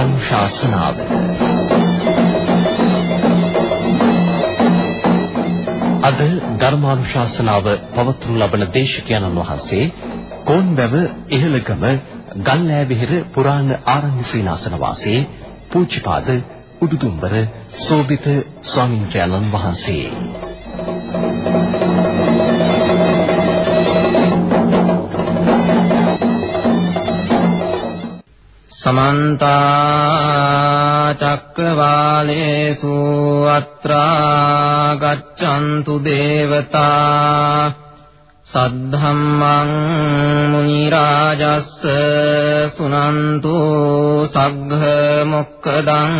ධර්මානුශාසනාව අද ධර්මානුශාසනාව පවත්වනු ලබන දේශකයන්න් වහන්සේ කෝන්බැව ඉහළගම ගල්ලෑවිහෙර පුරාණ ආරණ්‍ය සීනාසන වාසී පූජ්‍යපාද උඩුදුම්බර සෝබිත ස්වාමීන් වහන්සේ. සමන්ත චක්කවාලේසු අත්‍රා ගච්ඡන්තු දේවතා සද්ධම්මං මුනි රාජස්ස සුනන්තු සග්ග මොක්කදං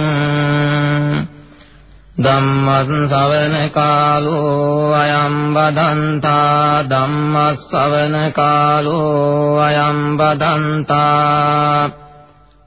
ධම්මං ශවන කාලෝ අයම් බදන්තා ධම්මස් ශවන කාලෝ අයම් බදන්තා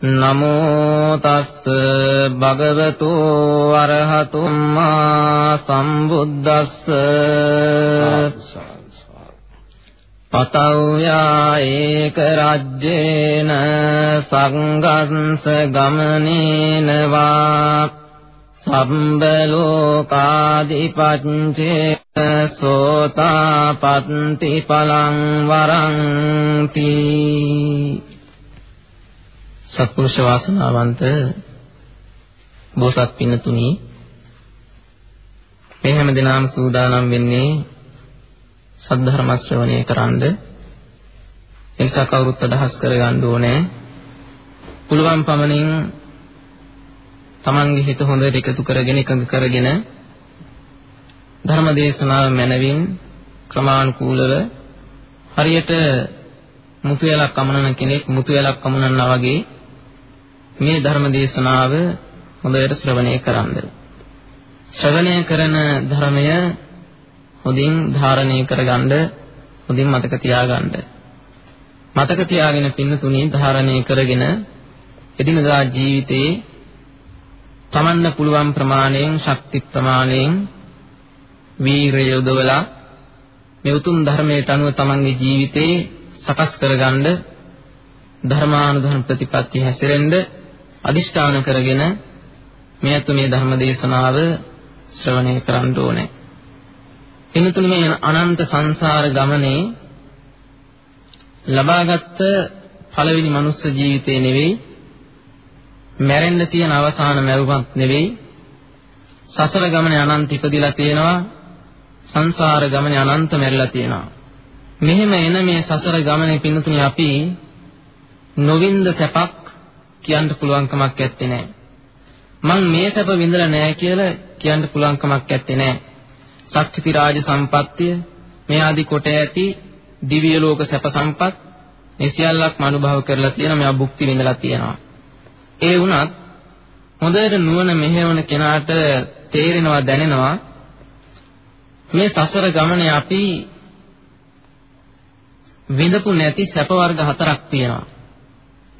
නමෝ තස්ස භගවතු අරහතුම්මා සම්බුද්දස්ස. පතව්‍යා ඒක රජ්‍යේන සංගන්ස ගමනේන වා. සම්බ ලෝකාදිපච්චේ සෝතාපත්ති පලං වරන්ති. සත්පුරුෂ වාසනාවන්ත බෝසත් පින්නතුනි මේ හැම දිනම සූදානම් වෙන්නේ සද්ධර්ම ශ්‍රවණය කරන්ද එනිසා කවුරුත් අදහස් කරගන්න ඕනේ. පුළුවන් පමණින් තමන්ගේ හිත හොඳට එකතු කරගෙන එකඟ කරගෙන ධර්ම දේශනාව මැනවින් ක්‍රමානුකූලව හරියට මුතු වේලක් කමනන කෙනෙක් මුතු වේලක් කමනනවා වගේ මේ ධර්ම දේශනාව හොඳට ශ්‍රවණය කරන්න. ශ්‍රවණය කරන ධර්මය හොඳින් ධාරණය කරගන්න හොඳින් මතක තියාගන්න. මතක තියාගෙන පින්නතුණී ධාරණය කරගෙන එදිනදා ජීවිතේ තමන්න පුළුවන් ප්‍රමාණයෙන් ශක්ති ප්‍රමාණයෙන් වීරය යොදවලා මේ උතුම් ධර්මයට අනුව තමන්ගේ ජීවිතේ සකස් කරගන්න ධර්මානුධර්ම ප්‍රතිපත්ති හැසිරෙන්න අදිෂ්ඨාන කරගෙන මේ අතු මේ ධර්ම දේශනාව ශ්‍රවණය කරන්න ඕනේ. එනතුළු මේ අනන්ත සංසාර ගමනේ ලබාගත් පළවෙනි මනුස්ස ජීවිතේ නෙවෙයි මැරෙන්න තියෙන අවසාන මරුමක් නෙවෙයි සසර ගමනේ අනන්ත ඉපදිලා තියෙනවා සංසාර ගමනේ අනන්ත මැරිලා තියෙනවා මෙහෙම එන මේ සසර ගමනේ පින්නතුනි අපි නොවින්ද සැපක් කියන්න පුළුවන් කමක් නැත්තේ නෑ. මං මේ සැප විඳලා නෑ කියලා කියන්න පුළුවන් කමක් නැත්තේ නෑ. ශක්ති රාජ සම්පත්තිය මේ ආදි කොට ඇති දිව්‍ය ලෝක සැප සම්පත් මේ සියල්ලක්ම අනුභව කරලා තියෙනවා මෙයා භුක්ති විඳලා තියෙනවා. ඒ වුණත් හොඳට නුවණ මෙහෙවන කෙනාට තේරෙනවා දැනෙනවා මේ සසර ගමනේ අපි විඳපු නැති සැප වර්ග හතරක් තියෙනවා.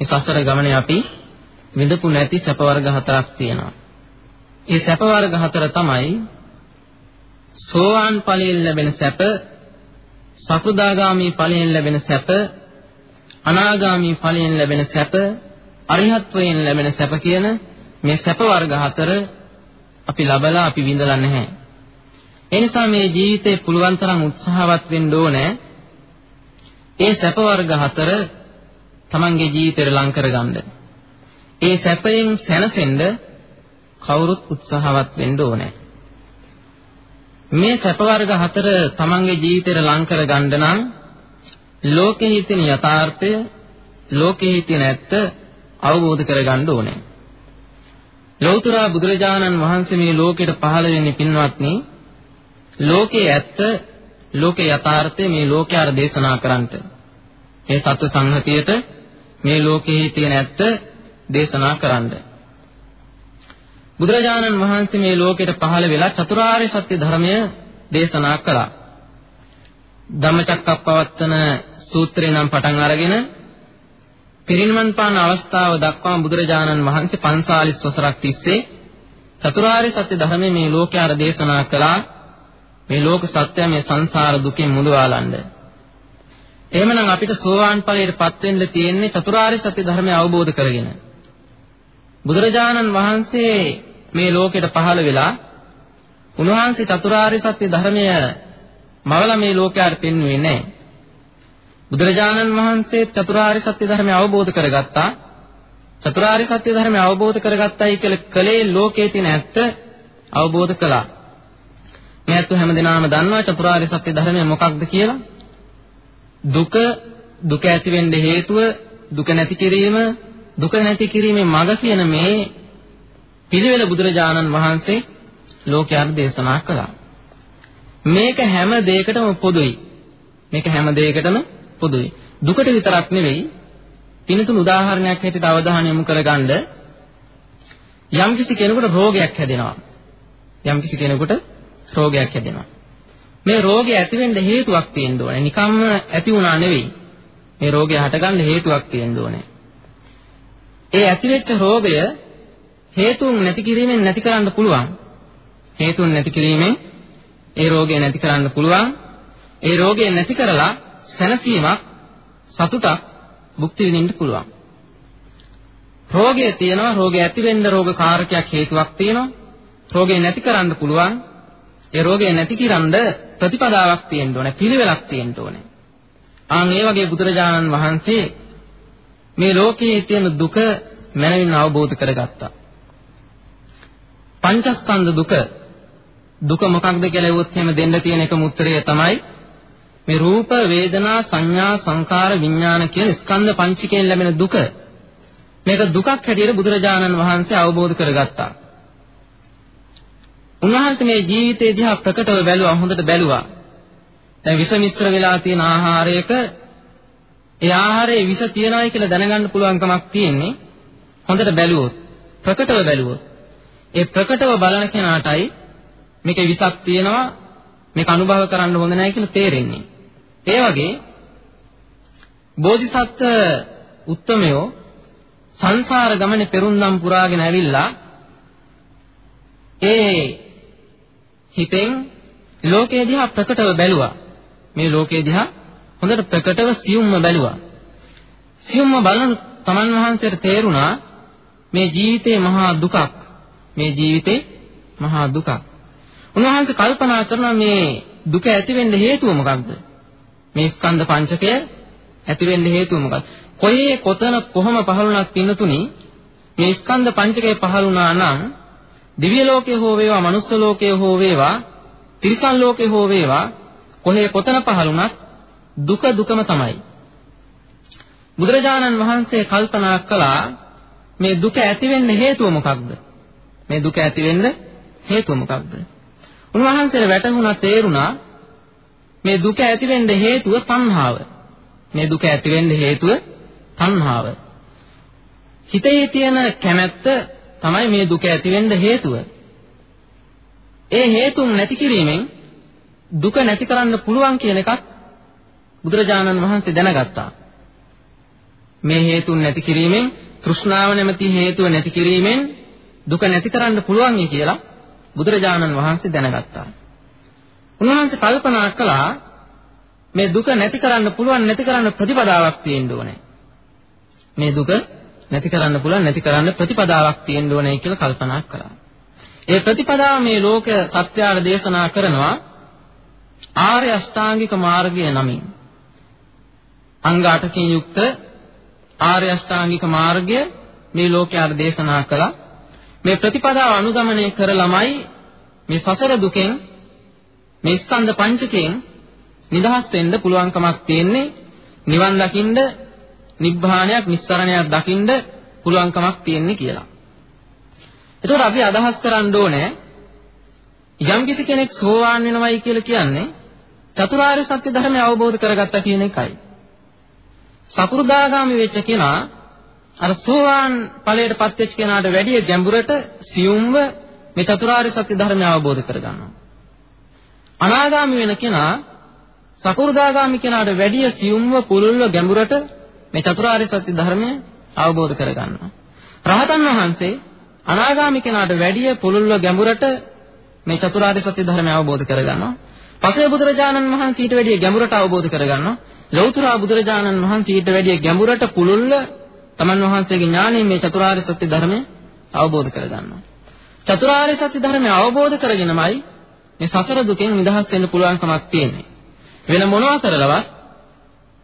මේ සසර ගමනේ අපි විඳපු නැති සැප වර්ග හතරක් තියෙනවා. ඒ සැප වර්ග හතර තමයි සෝවාන් ඵලයෙන් ලැබෙන සැප, සකෘදාගාමි ඵලයෙන් ලැබෙන සැප, අනාගාමි ඵලයෙන් ලැබෙන සැප, අරිහත්වයෙන් ලැබෙන සැප කියන මේ සැප වර්ග හතර අපි ලබලා අපි විඳලා නැහැ. ඒ නිසා මේ ජීවිතේ පුළුවන් තරම් උත්සාහවත් වෙන්න ඕනේ. ඒ සැප වර්ග හතර තමන්ගේ ජීවිතේට ලං කරගන්න. ඒ සැපයෙන් සැනසෙන්න කවුරුත් උත්සාහවත් වෙන්න ඕනේ. මේ සැප වර්ග හතර තමන්ගේ ජීවිතේට ලං කරගන්න නම් ලෝකෙහි තියෙන යථාර්ථය ලෝකෙහි තියෙන ඇත්ත අවබෝධ කරගන්න ඕනේ. ලෞතර බුදුරජාණන් වහන්සේ මේ ලෝකෙට පහළ වෙන්නේ පින්වත්නි ලෝකයේ ඇත්ත ලෝකේ යථාර්ථය මේ ලෝකයට දේශනා කරන්නට. මේ සත්ව සංහතියට මේ ලෝකයේ තියෙන ඇත්ත දේශනා කරන්න. බුදුරජාණන් වහන්සේ මේ ලෝකෙට පහළ වෙලා චතුරාර්ය සත්‍ය ධර්මය දේශනා කළා. ධම්මචක්කප්පවත්තන සූත්‍රේ නම් පටන් අරගෙන පිරිනිවන් පාන අවස්ථාව දක්වාම බුදුරජාණන් වහන්සේ 45 වසරක් තිස්සේ චතුරාර්ය සත්‍ය ධර්මයේ මේ ලෝකයට දේශනා කළා. මේ ලෝක සත්‍ය මේ සංසාර දුකෙන් මුදවාලන්න. එහෙමනම් අපිට සෝවාන් ඵලයටපත් වෙන්න තියෙන්නේ චතුරාර්ය සත්‍ය ධර්මය අවබෝධ කරගෙන. බුදුරජාණන් වහන්සේ මේ ලෝකෙට පහළ වෙලා උන්වහන්සේ චතුරාර්ය සත්‍ය ධර්මය මවලා මේ ලෝකයට පෙන්වුවේ නැහැ. බුදුරජාණන් වහන්සේ චතුරාර්ය සත්‍ය ධර්මය අවබෝධ කරගත්තා. චතුරාර්ය සත්‍ය ධර්මය අවබෝධ කරගත්තයි කියලා කලේ ලෝකයේ තියෙන ඇත්ත අවබෝධ කළා. මේ ඇත්ත හැමදෙනාම දන්නවා චතුරාර්ය සත්‍ය ධර්මය මොකක්ද කියලා. දුක දුක ඇති වෙන්න හේතුව දුක නැති කිරීම දුක නැති කිරීමේ මඟ කියන මේ පිළිවෙල බුදුරජාණන් වහන්සේ ලෝකයට දේශනා කළා. මේක හැම දෙයකටම පොදුයි. මේක හැම දෙයකටම පොදුයි. දුකට විතරක් නෙවෙයි. පින්තුන් උදාහරණයක් හැටියට අවධානය යොමු කරගන්න යම්කිසි කෙනෙකුට රෝගයක් හැදෙනවා. යම්කිසි කෙනෙකුට රෝගයක් හැදෙනවා. මේ රෝගය ඇති වෙන්න හේතුවක් තියෙන්න ඕනේ. නිකම්ම ඇති වුණා නෙවෙයි. මේ රෝගය හටගන්න හේතුවක් තියෙන්න ඕනේ. ඒ ඇතිවෙච්ච රෝගය හේතුන් නැති කිරීමෙන් නැති කරන්න පුළුවන්. හේතුන් නැති කිරීමෙන් ඒ රෝගය නැති කරන්න පුළුවන්. ඒ රෝගය නැති කරලා සැනසීමක් සතුටක් භුක්ති විඳින්න පුළුවන්. රෝගය තියෙනවා රෝගය ඇති වෙන්න රෝග කාරකයක් හේතුවක් තියෙනවා. රෝගය නැති කරන්න පුළුවන්. ඒ රෝගය නැති කිරන්න ප්‍රතිපදාවක් තියෙන්න ඕනේ පිළිවෙලක් තියෙන්න ඕනේ. ආන් ඒ වගේ බුදුරජාණන් වහන්සේ මේ ලෝකයේ තියෙන දුක මනමින් අවබෝධ කරගත්තා. පංචස්කන්ධ දුක දුක මොකක්ද කියලා ඇහුවොත් එහෙම දෙන්න තියෙන එකම උත්තරය තමයි මේ රූප වේදනා සංඥා සංකාර විඥාන කියන ස්කන්ධ පංචකයෙන් ලැබෙන දුක මේක දුකක් හැටියට බුදුරජාණන් වහන්සේ අවබෝධ කරගත්තා. උන්වහන්සේ මේ ජීවිතේ දිහා ප්‍රකටව බැලුවා හොඳට බැලුවා. දැන් විස මිශ්‍ර වෙලා තියෙන ආහාරයක ඒ ආහාරයේ විස තියනවායි කියලා දැනගන්න පුළුවන්කමක් තියෙන්නේ හොඳට බැලුවොත් ප්‍රකටව බැලුවොත් ඒ ප්‍රකටව බලන කෙනාටයි මේකේ විසක් තියෙනවා මේක අනුභව කරන්න හොඳ නැහැ කියලා තේරෙන්නේ. ඒ වගේ බෝධිසත්ව උත්තමයෝ සංසාර ගමනේ පෙරුම්නම් පුරාගෙන ඇවිල්ලා ඒ හිතෙන් ලෝකයේ දිහා ප්‍රකටව බැලුවා. මේ ලෝකයේ දිහා හොඳට ප්‍රකටව සියුම්ම බැලුවා. සියුම්ම බලන තමන් වහන්සේට තේරුණා මේ ජීවිතේ මහා දුකක්. මේ ජීවිතේ මහා දුකක්. උන්වහන්සේ කල්පනා කරනවා මේ දුක ඇති වෙන්න හේතුව මොකක්ද? මේ ස්කන්ධ පංචකය ඇති වෙන්න හේතුව මොකක්ද? කොහේ කොතන කොහොම පහළුණක් පින්නතුනි මේ ස්කන්ධ පංචකය පහළුණා නම් දිව්‍ය ලෝකේ හෝ වේවා මනුස්ස ලෝකේ හෝ වේවා තිරිසන් ලෝකේ හෝ වේවා කොහේ කොතන පහළුණත් දුක දුකම තමයි. බුදුරජාණන් වහන්සේ කල්පනා කළා මේ දුක ඇති වෙන්න හේතුව මොකක්ද? මේ දුක ඇති වෙන්න හේතුව මොකක්ද? උන්වහන්සේට වැටහුණා තේරුණා මේ දුක ඇති වෙන්න හේතුව තණ්හාව. මේ දුක ඇති වෙන්න හේතුව තණ්හාව. හිතේ තියෙන කැමැත්ත තමයි මේ දුක ඇති වෙන්න හේතුව. ඒ හේතුන් නැති කිරීමෙන් දුක නැති කරන්න පුළුවන් කියන එකත් බුදුරජාණන් වහන්සේ දැනගත්තා. මේ හේතුන් නැති කිරීමෙන් තෘෂ්ණාව නැමැති හේතුව නැති කිරීමෙන් දුක නැති කරන්න පුළුවන් කියලා බුදුරජාණන් වහන්සේ දැනගත්තා. උන්වහන්සේ කල්පනා කළා මේ දුක නැති කරන්න පුළුවන් නැති කරන්න ප්‍රතිපදාවක් තියෙන්න ඕනේ. මේ දුක නැති කරන්න පුළුවන් නැති කරන්න ප්‍රතිපදාවක් තියෙන්න ඕනේ කියලා කල්පනා කළා. ඒ ප්‍රතිපදාව මේ ලෝක සත්‍යය දේශනා කරනවා ආර්ය අෂ්ටාංගික මාර්ගය නමින්. අංග 8කින් යුක්ත ආර්ය අෂ්ටාංගික මාර්ගය මේ ලෝකයට දේශනා කළා. මේ ප්‍රතිපදාව අනුගමනය කරලමයි මේ සසර දුකෙන් මේ ස්කන්ධ පංචකයෙන් නිදහස් වෙන්න පුළුවන්කමක් තියෙන්නේ නිවන් දකින්න නිබ්බාණයක් නිස්සරණයක් දකින්න පුළුවන්කමක් තියෙන්නේ කියලා. එතකොට අපි අදහස් කරන්න ඕනේ යම් කිසි කෙනෙක් සෝවාන් වෙනවයි කියලා කියන්නේ චතුරාර්ය සත්‍ය ධර්මය අවබෝධ කරගත්තා කියන එකයි. සකු르දාගාමි වෙච්ච කෙනා අර සෝවාන් ඵලයට පත් වෙච්ච කෙනාට වැඩිය ගැඹුරට සියුම්ව මේ චතුරාර්ය සත්‍ය ධර්මය අවබෝධ කරගන්නවා. අනාගාමී වෙන කෙනා සකු르දාගාමි කෙනාට වැඩිය සියුම්ව පුළුල්ව ගැඹුරට මේ චතුරාර්ය සත්‍ය ධර්මය අවබෝධ කරගන්නවා. රහතන් වහන්සේ අනාගාමි කෙනාට වැඩිය පුළුල්ව ගැඹුරට මේ චතුරාර්ය සත්‍ය ධර්මය අවබෝධ කරගන්නවා. පසේ බුදුරජාණන් වහන්සේ ඊට වැඩිය ගැඹුරට අවබෝධ කරගන්නවා. ලෞතර බුදුරජාණන් වහන්සේ ඊට වැඩිය ගැඹුරට පුළුල්ව තමන් වහන්සේගේ ඥාණයෙන් මේ චතුරාර්ය සත්‍ය ධර්මය අවබෝධ කරගන්නවා. චතුරාර්ය සත්‍ය ධර්මය අවබෝධ කරගෙනමයි මේ සසර දුකෙන් නිදහස් වෙන්න පුළුවන්කමක් තියෙන්නේ. වෙන මොනවා කරලවත්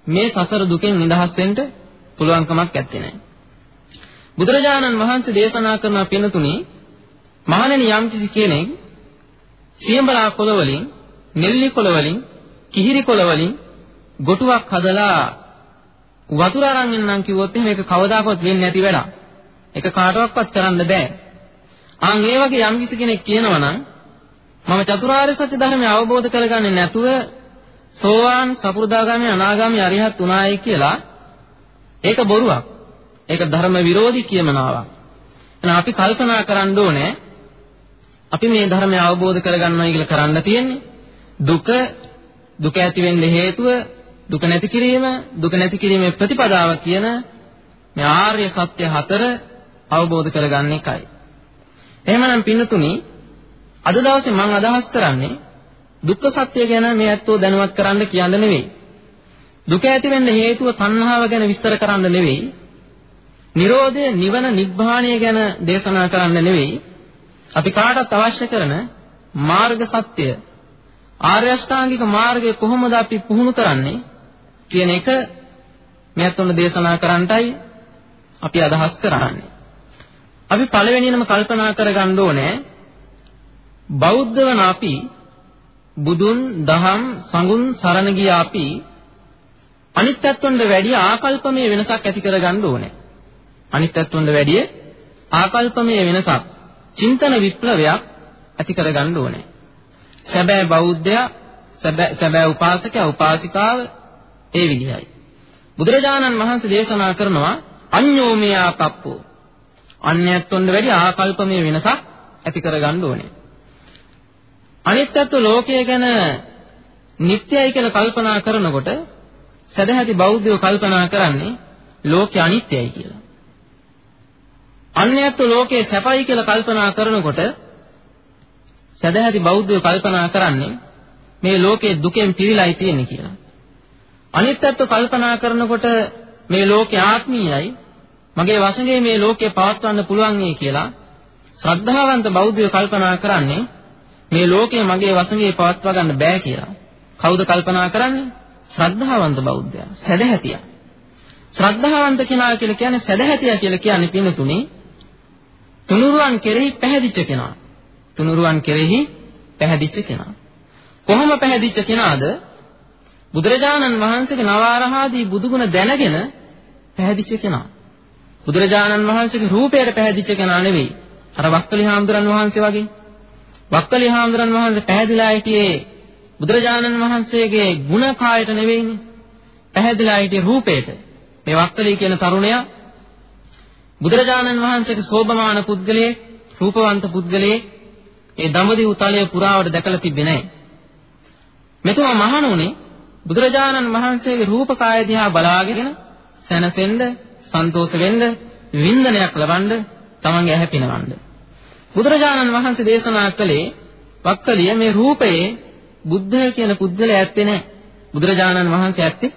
මේ සසර දුකෙන් නිදහස් වෙන්න පුළුවන්කමක් නැත්තේ නෑ. බුදුරජාණන් වහන්සේ දේශනා කරන පින්තුනි මහණෙනි යම්කිසි කෙනෙක් සියඹලා කොළ වලින්, නෙල්ලි කොළ වලින්, කිහිරි කොළ වලින් ගොටුවක් හදලා වතුර අරන් එන්නම් කිව්වොත් එහෙනම් ඒක කවදාකවත් වෙන්නේ නැති වැඩක්. ඒක කාටවත් කරන්න බෑ. ආන් ඒ වගේ යම්කිසි කෙනෙක් කියනවා නම් මම චතුරාර්ය සත්‍ය ධර්මය අවබෝධ කරගන්නේ නැතුව සෝවාන් සපුරුදාගාමී අනාගාමී අරිහත් උනායි කියලා ඒක බොරුවක්. ඒක ධර්ම විරෝධී කියමනාවක්. එහෙනම් අපි කල්පනා කරන්න ඕනේ අපි මේ ධර්මය අවබෝධ කරගන්නවයි කියලා කරන්න තියෙන්නේ. දුක දුක ඇති වෙන්න හේතුව දුක නැති කිරීම දුක නැති කිරීමේ ප්‍රතිපදාව කියන මේ ආර්ය සත්‍ය හතර අවබෝධ කරගන්න එකයි. එහෙමනම් පින්නතුනි අද දවසේ මම අදහස් කරන්නේ දුක්ඛ සත්‍ය ගැන මේ ඇත්තෝ දැනුවත් කරන්න කියන්න නෙවෙයි. දුක ඇති වෙන්න හේතුව තණ්හාව ගැන විස්තර කරන්න නෙවෙයි. Nirodha නිවන නිබ්බාණය ගැන දේශනා කරන්න නෙවෙයි. අපි කාටත් අවශ්‍ය කරන මාර්ග සත්‍ය ආර්ය අෂ්ටාංගික මාර්ගය කොහොමද අපි පුහුණු කරන්නේ කියන එක මෙයත් උන දේශනා කරන්නටයි අපි අදහස් කරන්නේ. අපි පළවෙනියෙන්ම කල්පනා කරගන්න ඕනේ බෞද්ධ වන අපි බුදුන් දහම් සංගුන් සරණ ගිය අපි අනිත්‍යත්වයට වැඩිය ආකල්පමය වෙනසක් ඇති කරගන්න ඕනේ. අනිත්‍යත්වයට වැඩිය ආකල්පමය වෙනසක්, චින්තන විප්ලවයක් ඇති කරගන්න ඕනේ. සැබෑ බෞද්ධයා, සැබෑ උපාසකයා, උපාසිකාව ඒ විදිහයි. බුදුරජාණන් වහන්සේ දේශනා කරනවා අඤ්ඤෝමයා කප්පෝ. අන්‍යත්වයට වැඩි ආකල්පමය වෙනසක් ඇති කරගන්න ඕනේ. අනිත්‍යත්ව ලෝකය ගැන නිට්ටයයි කියලා කල්පනා කරනකොට සදැහැති බෞද්ධයෝ කල්පනා කරන්නේ ලෝකය අනිත්‍යයි කියලා. අන්‍යත්ව ලෝකේ සැපයි කියලා කල්පනා කරනකොට සදැහැති බෞද්ධයෝ කල්පනා කරන්නේ මේ ලෝකේ දුකෙන් පිරීලායි තියෙන්නේ කියලා. අනිත්‍යත්ව කල්පනා කරනකොට මේ ලෝකේ ආත්මීයයි මගේ වශයෙන් මේ ලෝකේ පවත්වන්න පුළුවන් කියලා ශ්‍රද්ධාවන්ත බෞද්ධයෝ කල්පනා කරන්නේ මේ ලෝකේ මගේ වශයෙන් පවත්වා ගන්න බෑ කියලා. කවුද කල්පනා කරන්නේ? ශ්‍රද්ධාවන්ත බෞද්ධයා. සදැහැතියා. ශ්‍රද්ධාවන්ත කෙනා කියලා කියන්නේ සදැහැතියා කියලා කියන්නේ පින්තුනේ තුනුරුවන් කෙරෙහි පැහැදිච්ච කෙනා. තුනුරුවන් කෙරෙහි පැහැදිච්ච කෙනා. කොහොම පැහැදිච්ච කෙනාද? බුදුරජාණන් වහන්සේගේ නවාරහාදී බුදුගුණ දැනගෙන පැහැදිච්ච කෙනා. බුදුරජාණන් වහන්සේගේ රූපයට පැහැදිච්ච කෙනා නෙවෙයි. අර වක්කලි හාමුදුරන් වහන්සේ වගේ. වක්කලි හාමුදුරන් වහන්සේ පැහැදිලා හිටියේ බුදුරජාණන් වහන්සේගේ ගුණ කායට නෙවෙයිනේ. පැහැදිලා හිටියේ රූපයට. මේ වක්කලි කියන තරුණයා බුදුරජාණන් වහන්සේගේ සෝභමාන පුද්ගලයේ රූපවන්ත පුද්ගලයේ ඒ දඹදිව් තලයේ පුරාවට දැකලා තිබෙන්නේ නැහැ. මෙතුමා මහණුනේ බුදුරජාණන් වහන්සේගේ රූප කාය දිහා බලාගෙන සැනසෙන්න, සන්තෝෂ වෙන්න, වින්දනයක් ලබන්න, තමන්ගේ ඇහැ පිනවන්න. බුදුරජාණන් වහන්සේ දේශනා කළේ වක්කලිය මේ රූපයේ බුද්ධ කියන පුද්ගලයා ඇත්තේ නැහැ. බුදුරජාණන් වහන්සේ ඇත්තේ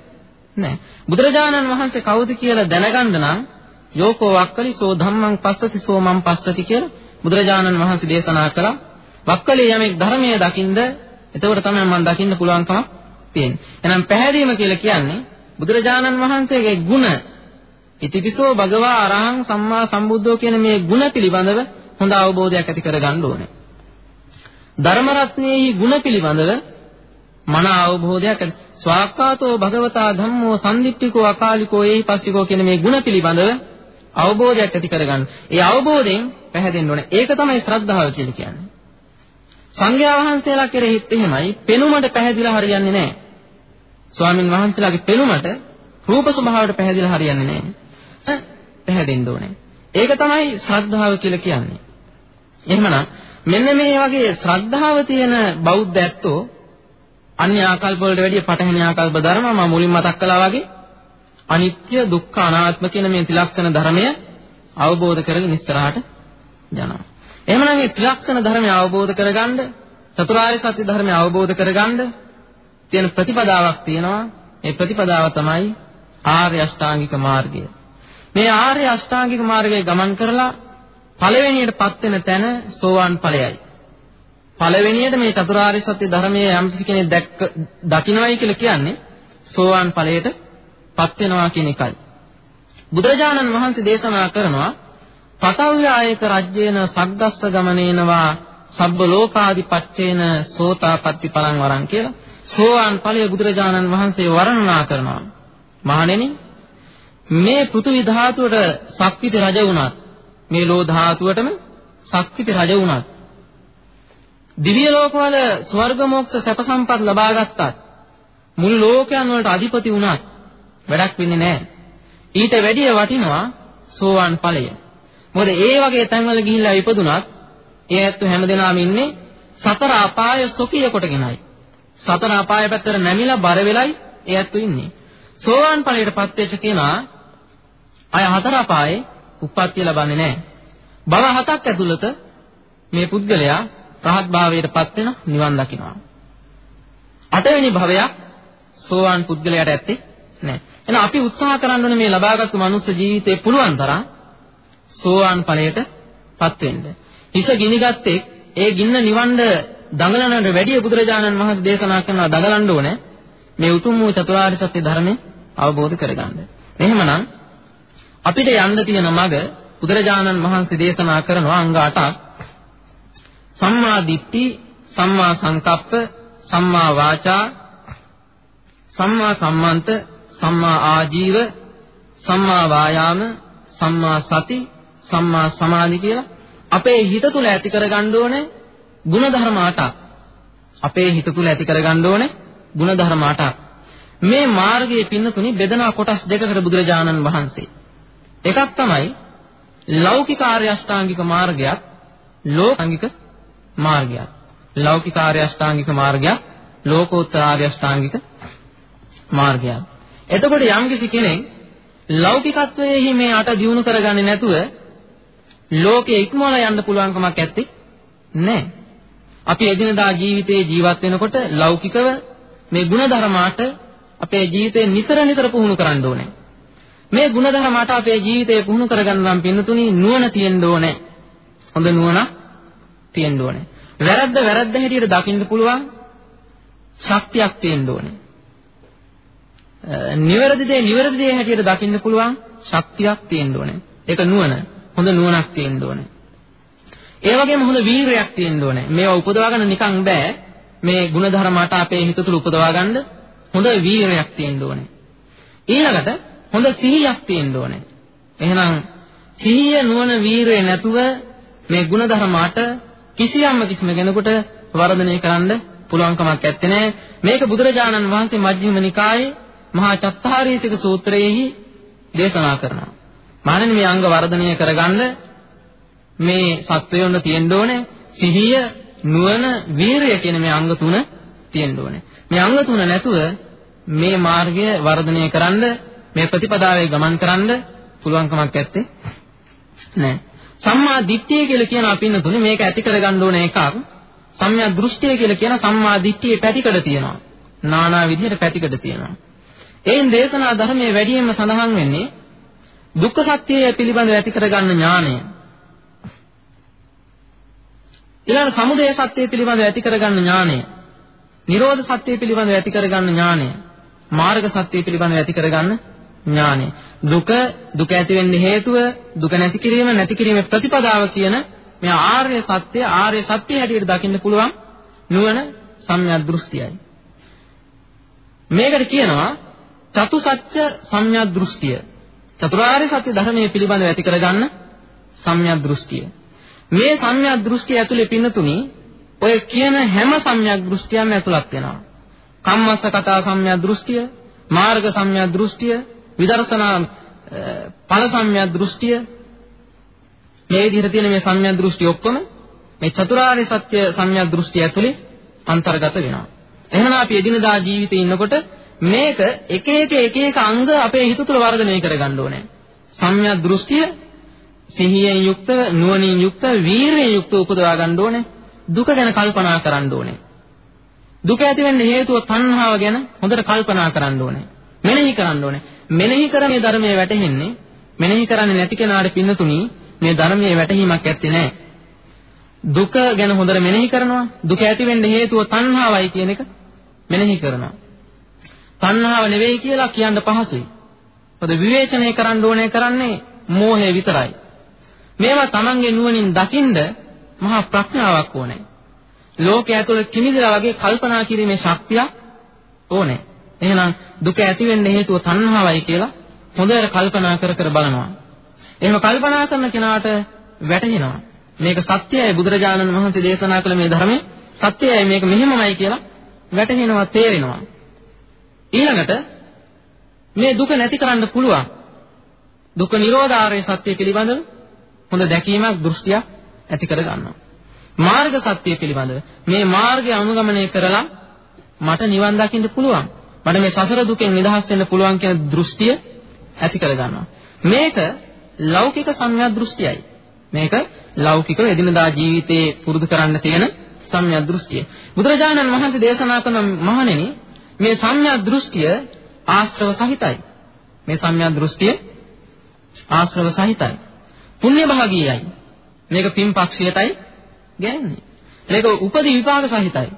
නැහැ. බුදුරජාණන් වහන්සේ කවුද කියලා දැනගන්න නම් යෝකෝ වක්කලි සෝ ධම්මං පස්සති සෝ මං පස්සති කියලා බුදුරජාණන් වහන්සේ දේශනා කළා. වක්කලිය යමෙක් ධර්මයේ දකින්ද එතකොට තමයි මම දකින්න පුළුවන්කම තියෙන්නේ. එහෙනම් පැහැදීම කියලා කියන්නේ බුදුරජාණන් වහන්සේගේ ගුණ ඉතිපිසෝ භගවා අරහං සම්මා සම්බුද්ධෝ කියන මේ ගුණ පිළිබඳව හොඳ අවබෝධයක් ඇති කරගන්න ඕනේ. ධර්ම රත්නයේහි ගුණ පිළිබඳව මන අවබෝධයක් ස්වාක්කාතෝ භගවතා ධම්මෝ සම්දිත්තිකෝ අකාලිකෝ ඒහි පස්සිකෝ කියන මේ ගුණ පිළිබඳව අවබෝධයක් ඇති කරගන්න. ඒ අවබෝධයෙන් පැහැදෙන්න ඕනේ. ඒක තමයි ශ්‍රද්ධාව කියලා කියන්නේ. සංඝයා වහන්සේලා කෙරෙහිත් එහෙමයි පෙනුමට පැහැදිලා හරියන්නේ නැහැ. ස්වාමින් වහන්සේලාගේ පෙනුමට රූප ස්වභාවයට පැහැදිලා හරියන්නේ නැහැ. පැහැදෙන්න ඕනේ. ඒක තමයි ශ්‍රද්ධාව කියලා කියන්නේ. එහෙමනම් මෙන්න මේ වගේ ශ්‍රද්ධාව තියෙන බෞද්ධ ඇත්තෝ අන්‍ය ආකල්ප වලට වැඩිය පටහැනි ආකල්ප ධර්ම මම මුලින් මතක් කළා වගේ අනිත්‍ය දුක්ඛ අනාත්ම කියන මේ ත්‍රිලක්ෂණ ධර්මය අවබෝධ කරගෙන ඉස්සරහට යනවා. එහෙමනම් මේ ත්‍රිලක්ෂණ ධර්මය අවබෝධ කරගන්න චතුරාර්ය සත්‍ය ධර්මය අවබෝධ කරගන්න තියෙන ප්‍රතිපදාවක් තියෙනවා. ඒ ප්‍රතිපදාව තමයි ආර්ය අෂ්ටාංගික මාර්ගය. මේ ආර්ය අෂ්ටාංගික මාර්ගයේ ගමන් කරලා පළවෙනියටපත් වෙන තැන සෝවාන් ඵලයයි. පළවෙනියට මේ චතුරාර්ය සත්‍ය ධර්මයේ යම් කෙනෙක් දැක්ක දකින්නයි කියලා කියන්නේ සෝවාන් ඵලයටපත් වෙනවා කියන එකයි. බුදුරජාණන් වහන්සේ දේශනා කරනවා පතව්‍යායක රජ්‍යේන සග්ගස්ස ගමනේනවා සබ්බ ලෝකාදිපච්චේන සෝතාපට්ටි පලං වරන් කියලා සෝවාන් ඵලය බුදුරජාණන් වහන්සේ වර්ණනා කරනවා. මහණෙනි මේ පෘථිවි ධාතුවට සක්විති රජ වුණත් මේ ලෝ ධාතුවටම සක්විති රජ වුණත් දිව්‍ය ලෝකවල ස්වර්ග මොක්ෂ සැප සම්පත් ලබා ගත්තත් මුළු ලෝකයන් වලට අධිපති වුණත් වැඩක් වෙන්නේ නැහැ. ඊට වැඩිය වටිනවා සෝවාන් ඵලය. මොකද ඒ වගේ තැන්වල ගිහිල්ලා ඉපදුනත් ඒ ඇත්ත හැමදෙනාම ඉන්නේ සතර අපාය සොකිය කොටගෙනයි. සතර අපාය පැත්තට නැමිලා බර වෙලයි ඒ ඇත්ත ඉන්නේ. සෝවාන් ඵලයටපත් වෙච්ච කෙනා අය හතර අපායේ උප්පත්තිය ලබන්නේ නැහැ. භව හතක් ඇතුළත මේ පුද්ගලයා රහත් භාවයටපත් වෙන නිවන් දකිනවා. අටවෙනි භවයක් සෝවාන් පුද්ගලයාට ඇත්තේ නැහැ. එහෙනම් අපි උත්සාහ කරන්න ඕනේ මේ ලබාගත් මනුස්ස ජීවිතේ පුළුවන් තරම් සෝවාන් ඵලයටපත් වෙන්න. හිස ගිනිගත්තේ ඒ ගින්න නිවන්න දඟලනට වැඩිය බුදුරජාණන් වහන්සේ දේශනා කරනවා දඟලන්න ඕනේ මේ උතුම් වූ චතුරාර්ය සත්‍ය ධර්මය අවබෝධ කරගන්න. එහෙමනම් අපිට යන්න තියෙන මඟ බුදුරජාණන් වහන්සේ දේශනා කරනවා අංග 8ක්. සම්මා දිට්ඨි, සම්මා සංකප්ප, සම්මා වාචා, සම්මා සම්මන්ත, සම්මා ආජීව, සම්මා වායාම, සම්මා සති, සම්මා සමාධි කියලා අපේ හිත තුල ඇති කරගන්න ඕනේ ಗುಣධර්ම අටක්. අපේ හිත තුල ඇති කරගන්න ඕනේ ಗುಣධර්ම අටක්. මේ මාර්ගයේ පින්නතුනි බෙදනා කොටස් දෙකකට බුදුරජාණන් වහන්සේ එකක් තමයි ලෞකික ආර්ය අෂ්ටාංගික මාර්ගයක් ලෝකාංගික මාර්ගයක් ලෞකික ආර්ය අෂ්ටාංගික මාර්ගයක් ලෝකෝත්තර ආර්ය අෂ්ටාංගික මාර්ගයක් එතකොට යම්කිසි කෙනෙක් ලෞකිකත්වයේහි මේ අට දියුණු කරගන්නේ නැතුව ලෝකයේ ඉක්මවලා යන්න පුළුවන්කමක් ඇත්තේ නැහැ. අපි එදිනදා ජීවිතයේ ජීවත් වෙනකොට ලෞකිකව මේ ಗುಣධර්මාට අපේ ජීවිතේ නිතර නිතර පුහුණු කරන්න ඕනේ. මේ ಗುಣධර්ම මත අපේ ජීවිතය පුහුණු කරගන්න නම් පින්නතුණි නුවණ තියෙන්න ඕනේ. හොඳ නුවණ තියෙන්න ඕනේ. වැරද්ද වැරද්ද හැටියට දකින්න පුළුවන් ශක්තියක් තියෙන්න ඕනේ. නිවැරදි දේ නිවැරදි දේ හැටියට දකින්න පුළුවන් ශක්තියක් තියෙන්න ඕනේ. ඒක නුවණ. හොඳ නුවණක් තියෙන්න ඕනේ. ඒ වගේම හොඳ වීරයක් තියෙන්න ඕනේ. මේවා උපදවා ගන්න නිකන් බෑ. මේ ಗುಣධර්ම අට අපේ හිත තුළ උපදවා ගන්න හොඳ වීරයක් තියෙන්න ඕනේ. ඊළඟට හොඳ සිහියක් තියෙන්න ඕනේ. එහෙනම් සිහිය නුවණ වීරය නැතුව මේ ಗುಣධර්ම අට කිසියම්ම කිසිම කෙනෙකුට වර්ධනය කරන්න පුළුවන්කමක් නැත්තේ නෑ. මේක බුදුරජාණන් වහන්සේ මජ්ක්‍ධිම නිකායේ මහා චත්තාරීසික සූත්‍රයේහි දේශනා කරනවා. මානෙ මේ අංග වර්ධනය කරගන්න මේ සත්වයොන්න තියෙන්න ඕනේ සිහිය නුවණ වීරය කියන මේ අංග තුන තියෙන්න ඕනේ. මේ අංග තුන නැතුව මේ මාර්ගය වර්ධනය කරන්න මේ ප්‍රතිපදාවේ ගමන් කරන්න පුළුවන්කමක් නැත්තේ නෑ. සම්මා දිට්ඨිය කියලා කියන අපින්න තුනේ මේක ඇති කරගන්න ඕන එකක්. සම්‍යක් දෘෂ්ටිය කියලා කියන සම්මා දිට්ඨියේ පැතිකඩ තියෙනවා. නානා විදිහට පැතිකඩ තියෙනවා. එයින් දේශනා ධර්මයේ වැඩියෙන්ම සඳහන් වෙන්නේ දුක්ඛ සත්‍යය පිළිබඳව ඇති කරගන්න ඥානය. ඊළඟ සමුදය සත්‍යය පිළිබඳව ඇති කරගන්න ඥානය. නිරෝධ සත්‍යය පිළිබඳව ඇති කරගන්න ඥානය. මාර්ග සත්‍යය පිළිබඳව ඇති කරගන්න ඥානය. දුක දුක ඇති වෙන්න හේතුව දුක නැති කිරීම නැති කිරීමේ ප්‍රතිපදාව කියන මේ ආර්ය සත්‍ය ආර්ය සත්‍ය හැටියට දකින්න පුළුවන් නුවණ සම්‍යක් දෘෂ්ටියයි. මේකට කියනවා චතුසත්‍ය සම්‍යක් දෘෂ්ටිය. චතුරාර්ය සත්‍ය ධර්මයේ පිළිබඳව ඇති කරගන්න සම්‍යක් දෘෂ්ටිය. මේ සම්‍යක් දෘෂ්ටිය ඇතුලේ පින්නතුනි ඔය කියන හැම සම්‍යක් දෘෂ්ටියක්ම ඇතුළත් වෙනවා. කම්මස්ස කතා සම්‍යක් දෘෂ්ටිය, මාර්ග සම්‍යක් දෘෂ්ටිය, විදර්ශනා ඵල සම්‍යක් දෘෂ්ටිය මේ විදිහට තියෙන මේ සම්‍යක් දෘෂ්ටි ඔක්කොම මේ චතුරාර්ය සත්‍ය සම්‍යක් දෘෂ්ටිය ඇතුලේ අන්තර්ගත වෙනවා. එහෙනම් අපි එදිනදා ජීවිතේ ඉන්නකොට මේක එක එක එක එක අංග අපේ හිත තුළ වර්ධනය කරගන්න ඕනේ. සම්‍යක් දෘෂ්ටිය සිහියෙන් යුක්තව නුවණින් යුක්තව වීරියෙන් යුක්තව උපදවා ගන්න ඕනේ. දුක ගැන කල්පනා කරන්න ඕනේ. දුක ඇති වෙන්න හේතුව තණ්හාව ගැන හොඳට කල්පනා කරන්න ඕනේ. මෙනෙහි කරන්න ඕනේ. මෙනෙහි කර මේ ධර්මයේ වැටහෙන්නේ මෙනෙහි කරන්නේ නැති කෙනාට පින්නතුණි මේ ධර්මයේ වැටහීමක් ඇත්තේ නැහැ. දුක ගැන හොඳට මෙනෙහි කරනවා. දුක ඇති වෙන්න හේතුව තණ්හාවයි කියන එක මෙනෙහි කරනවා. තණ්හාව නෙවෙයි කියලා කියන්න පහසුයි. මොකද විවේචනය කරන්න ඕනේ කරන්නේ මෝහය විතරයි. මේවා Tamange නුවණින් දකින්ද මහා ප්‍රඥාවක් ඕනේ. ලෝකයේ ඇතුළේ කිමිදලා වගේ කල්පනා කිරීමේ ශක්තිය ඕනේ. එහෙනම් දුක ඇති වෙන්න හේතුව තණ්හාවයි කියලා හොඳට කල්පනා කර කර බලනවා. එහෙම කල්පනා කරන කෙනාට වැටහෙනවා. මේක සත්‍යයයි බුදුරජාණන් වහන්සේ දේශනා කළ මේ ධර්මයේ සත්‍යයයි මේක මෙහෙමමයි කියලා වැටහෙනවා තේරෙනවා. ඊළඟට මේ දුක නැති කරන්න පුළුවන්. දුක නිරෝධාරය සත්‍ය පිළිබඳව හොඳ දැකීමක් දෘෂ්ටියක් ඇති කර ගන්නවා. මාර්ග සත්‍ය පිළිබඳව මේ මාර්ගය අනුගමනය කරලා මට නිවන් දකින්න පුළුවන්. මට මේ සසර දුකෙන් නිදහස් වෙන්න පුළුවන් කියන දෘෂ්ටිය ඇති කර ගන්නවා. මේක ලෞකික සම්‍යක් දෘෂ්ටියයි. මේක ලෞකිකව එදිනදා ජීවිතේ පුරුදු කරන්න තියෙන සම්‍යක් දෘෂ්ටිය. බුදුරජාණන් වහන්සේ දේශනා කරන මහණෙනි මේ සම්‍යක් දෘෂ්ටිය ආශ්‍රව සහිතයි. මේ සම්‍යක් දෘෂ්ටිය ආශ්‍රව සහිතයි. පුණ්‍ය භාගීයයි. මේක පින් පක්ෂයටයි ගෑන්නේ. මේක උපදි විපාක සහිතයි.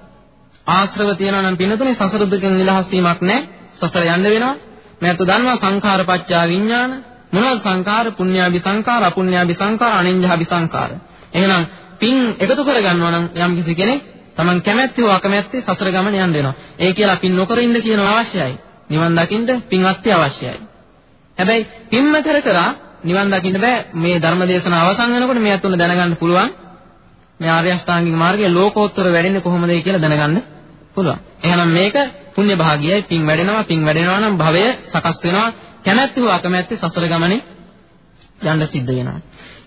ආශ්‍රව තියනවා නම් පින්නතුනේ සසර දුකෙන් නිදහස් වීමක් නැහැ. සසර යන්න වෙනවා. මේත් දන්නවා සංඛාර පත්‍යා විඥාන මොනවද සංඛාර පුඤ්ඤාභි සංඛාර අපුඤ්ඤාභි සංඛාර අනිඤ්ඤාභි සංඛාර. එහෙනම් පින් එකතු කරගන්නවා නම් යම් කිසි කෙනෙක් Taman කැමැත්තේ හෝ අකමැත්තේ සසර ගමන යන්න වෙනවා. ඒ කියලා පින් නොකර ඉන්න කියන අවශ්‍යයි. නිවන් දකින්න පින් අත්‍යවශ්‍යයි. හැබැයි පින්ම කර කර නිවන් දකින්න බෑ. මේ ධර්ම දේශන අවසන් වෙනකොට මේ අතුන දැනගන්න පුළුවන්. මේ ආර්ය අෂ්ටාංගික මාර්ගයේ ලෝකෝත්තර වැඩෙන්නේ කොහොමද කියලා දැනගන්න පුළුවන්. එහෙනම් මේක පුණ්‍ය භාගියයි පින් වැඩෙනවා පින් වැඩෙනවා නම් භවය සකස් වෙනවා කැමැත්ත හෝ අකමැත්ත සසර ගමනේ යන්න සිද්ධ වෙනවා.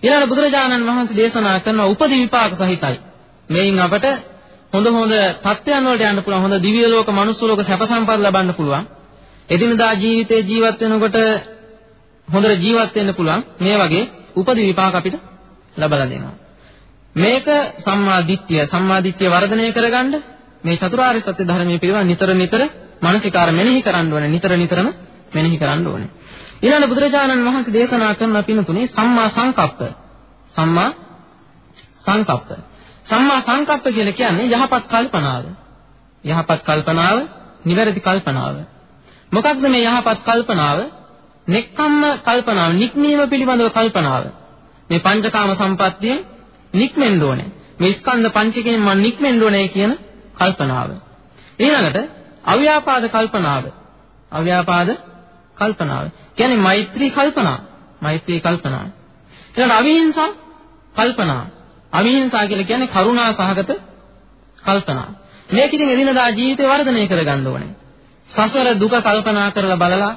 ඊළඟ බුදුරජාණන් වහන්සේ දේශනා කරන උපදි විපාක සහිතයි. මේන් අපට හොඳ හොඳ තත්ත්වයන් වලට යන්න පුළුවන්. හොඳ දිව්‍ය ලෝක, මනුස්ස ලෝක සැප සම්පත් ලබන්න පුළුවන්. එදිනදා ජීවිතේ ජීවත් වෙනකොට හොඳට ජීවත් වෙන්න පුළුවන්. මේ වගේ උපදි විපාක අපිට ලබලා දෙනවා. මේක සම්මා දිට්ඨිය සම්මා දිට්ඨිය වර්ධනය කරගන්න මේ චතුරාර්ය සත්‍ය ධර්මයේ පිළිවන් නිතර නිතර මානසිකාර මෙනෙහි කරන්න ඕනේ. නිතර නිතරම මෙනෙහි කරන්න ඕනේ. ඊළඟ බුදුරජාණන් වහන්සේ දේශනා කරන පින්තුනේ සම්මා සංකප්ප. සම්මා සංකප්ප. සම්මා සංකප්ප කියලා කියන්නේ යහපත් කල්පනාව. යහපත් කල්පනාව නිවැරදි කල්පනාව. මොකක්ද මේ යහපත් කල්පනාව? නෙක්ඛම්ම කල්පනාව නික්මීම පිළිබඳව කල්පනාව. මේ පංචකාම සම්පත්තියෙන් නික්මෙන්න ඕනේ. මේ ස්කන්ධ පංචකයෙන් මම නික්මෙන්න ඕනේ කියන කල්පනාව. ඊළඟට අව්‍යාපාද කල්පනාව. අව්‍යාපාද කල්පනාව. කියන්නේ මෛත්‍රී කල්පනා. මෛත්‍රී කල්පනා. ඊළඟට අවිහිංසා කල්පනා. අවිහිංසා කියලා කියන්නේ කරුණා සහගත කල්පනා. මේක ඉතින් එදිනදා ජීවිතේ වර්ධනය කරගන්න ඕනේ. සසර දුක කල්පනා කරලා බලලා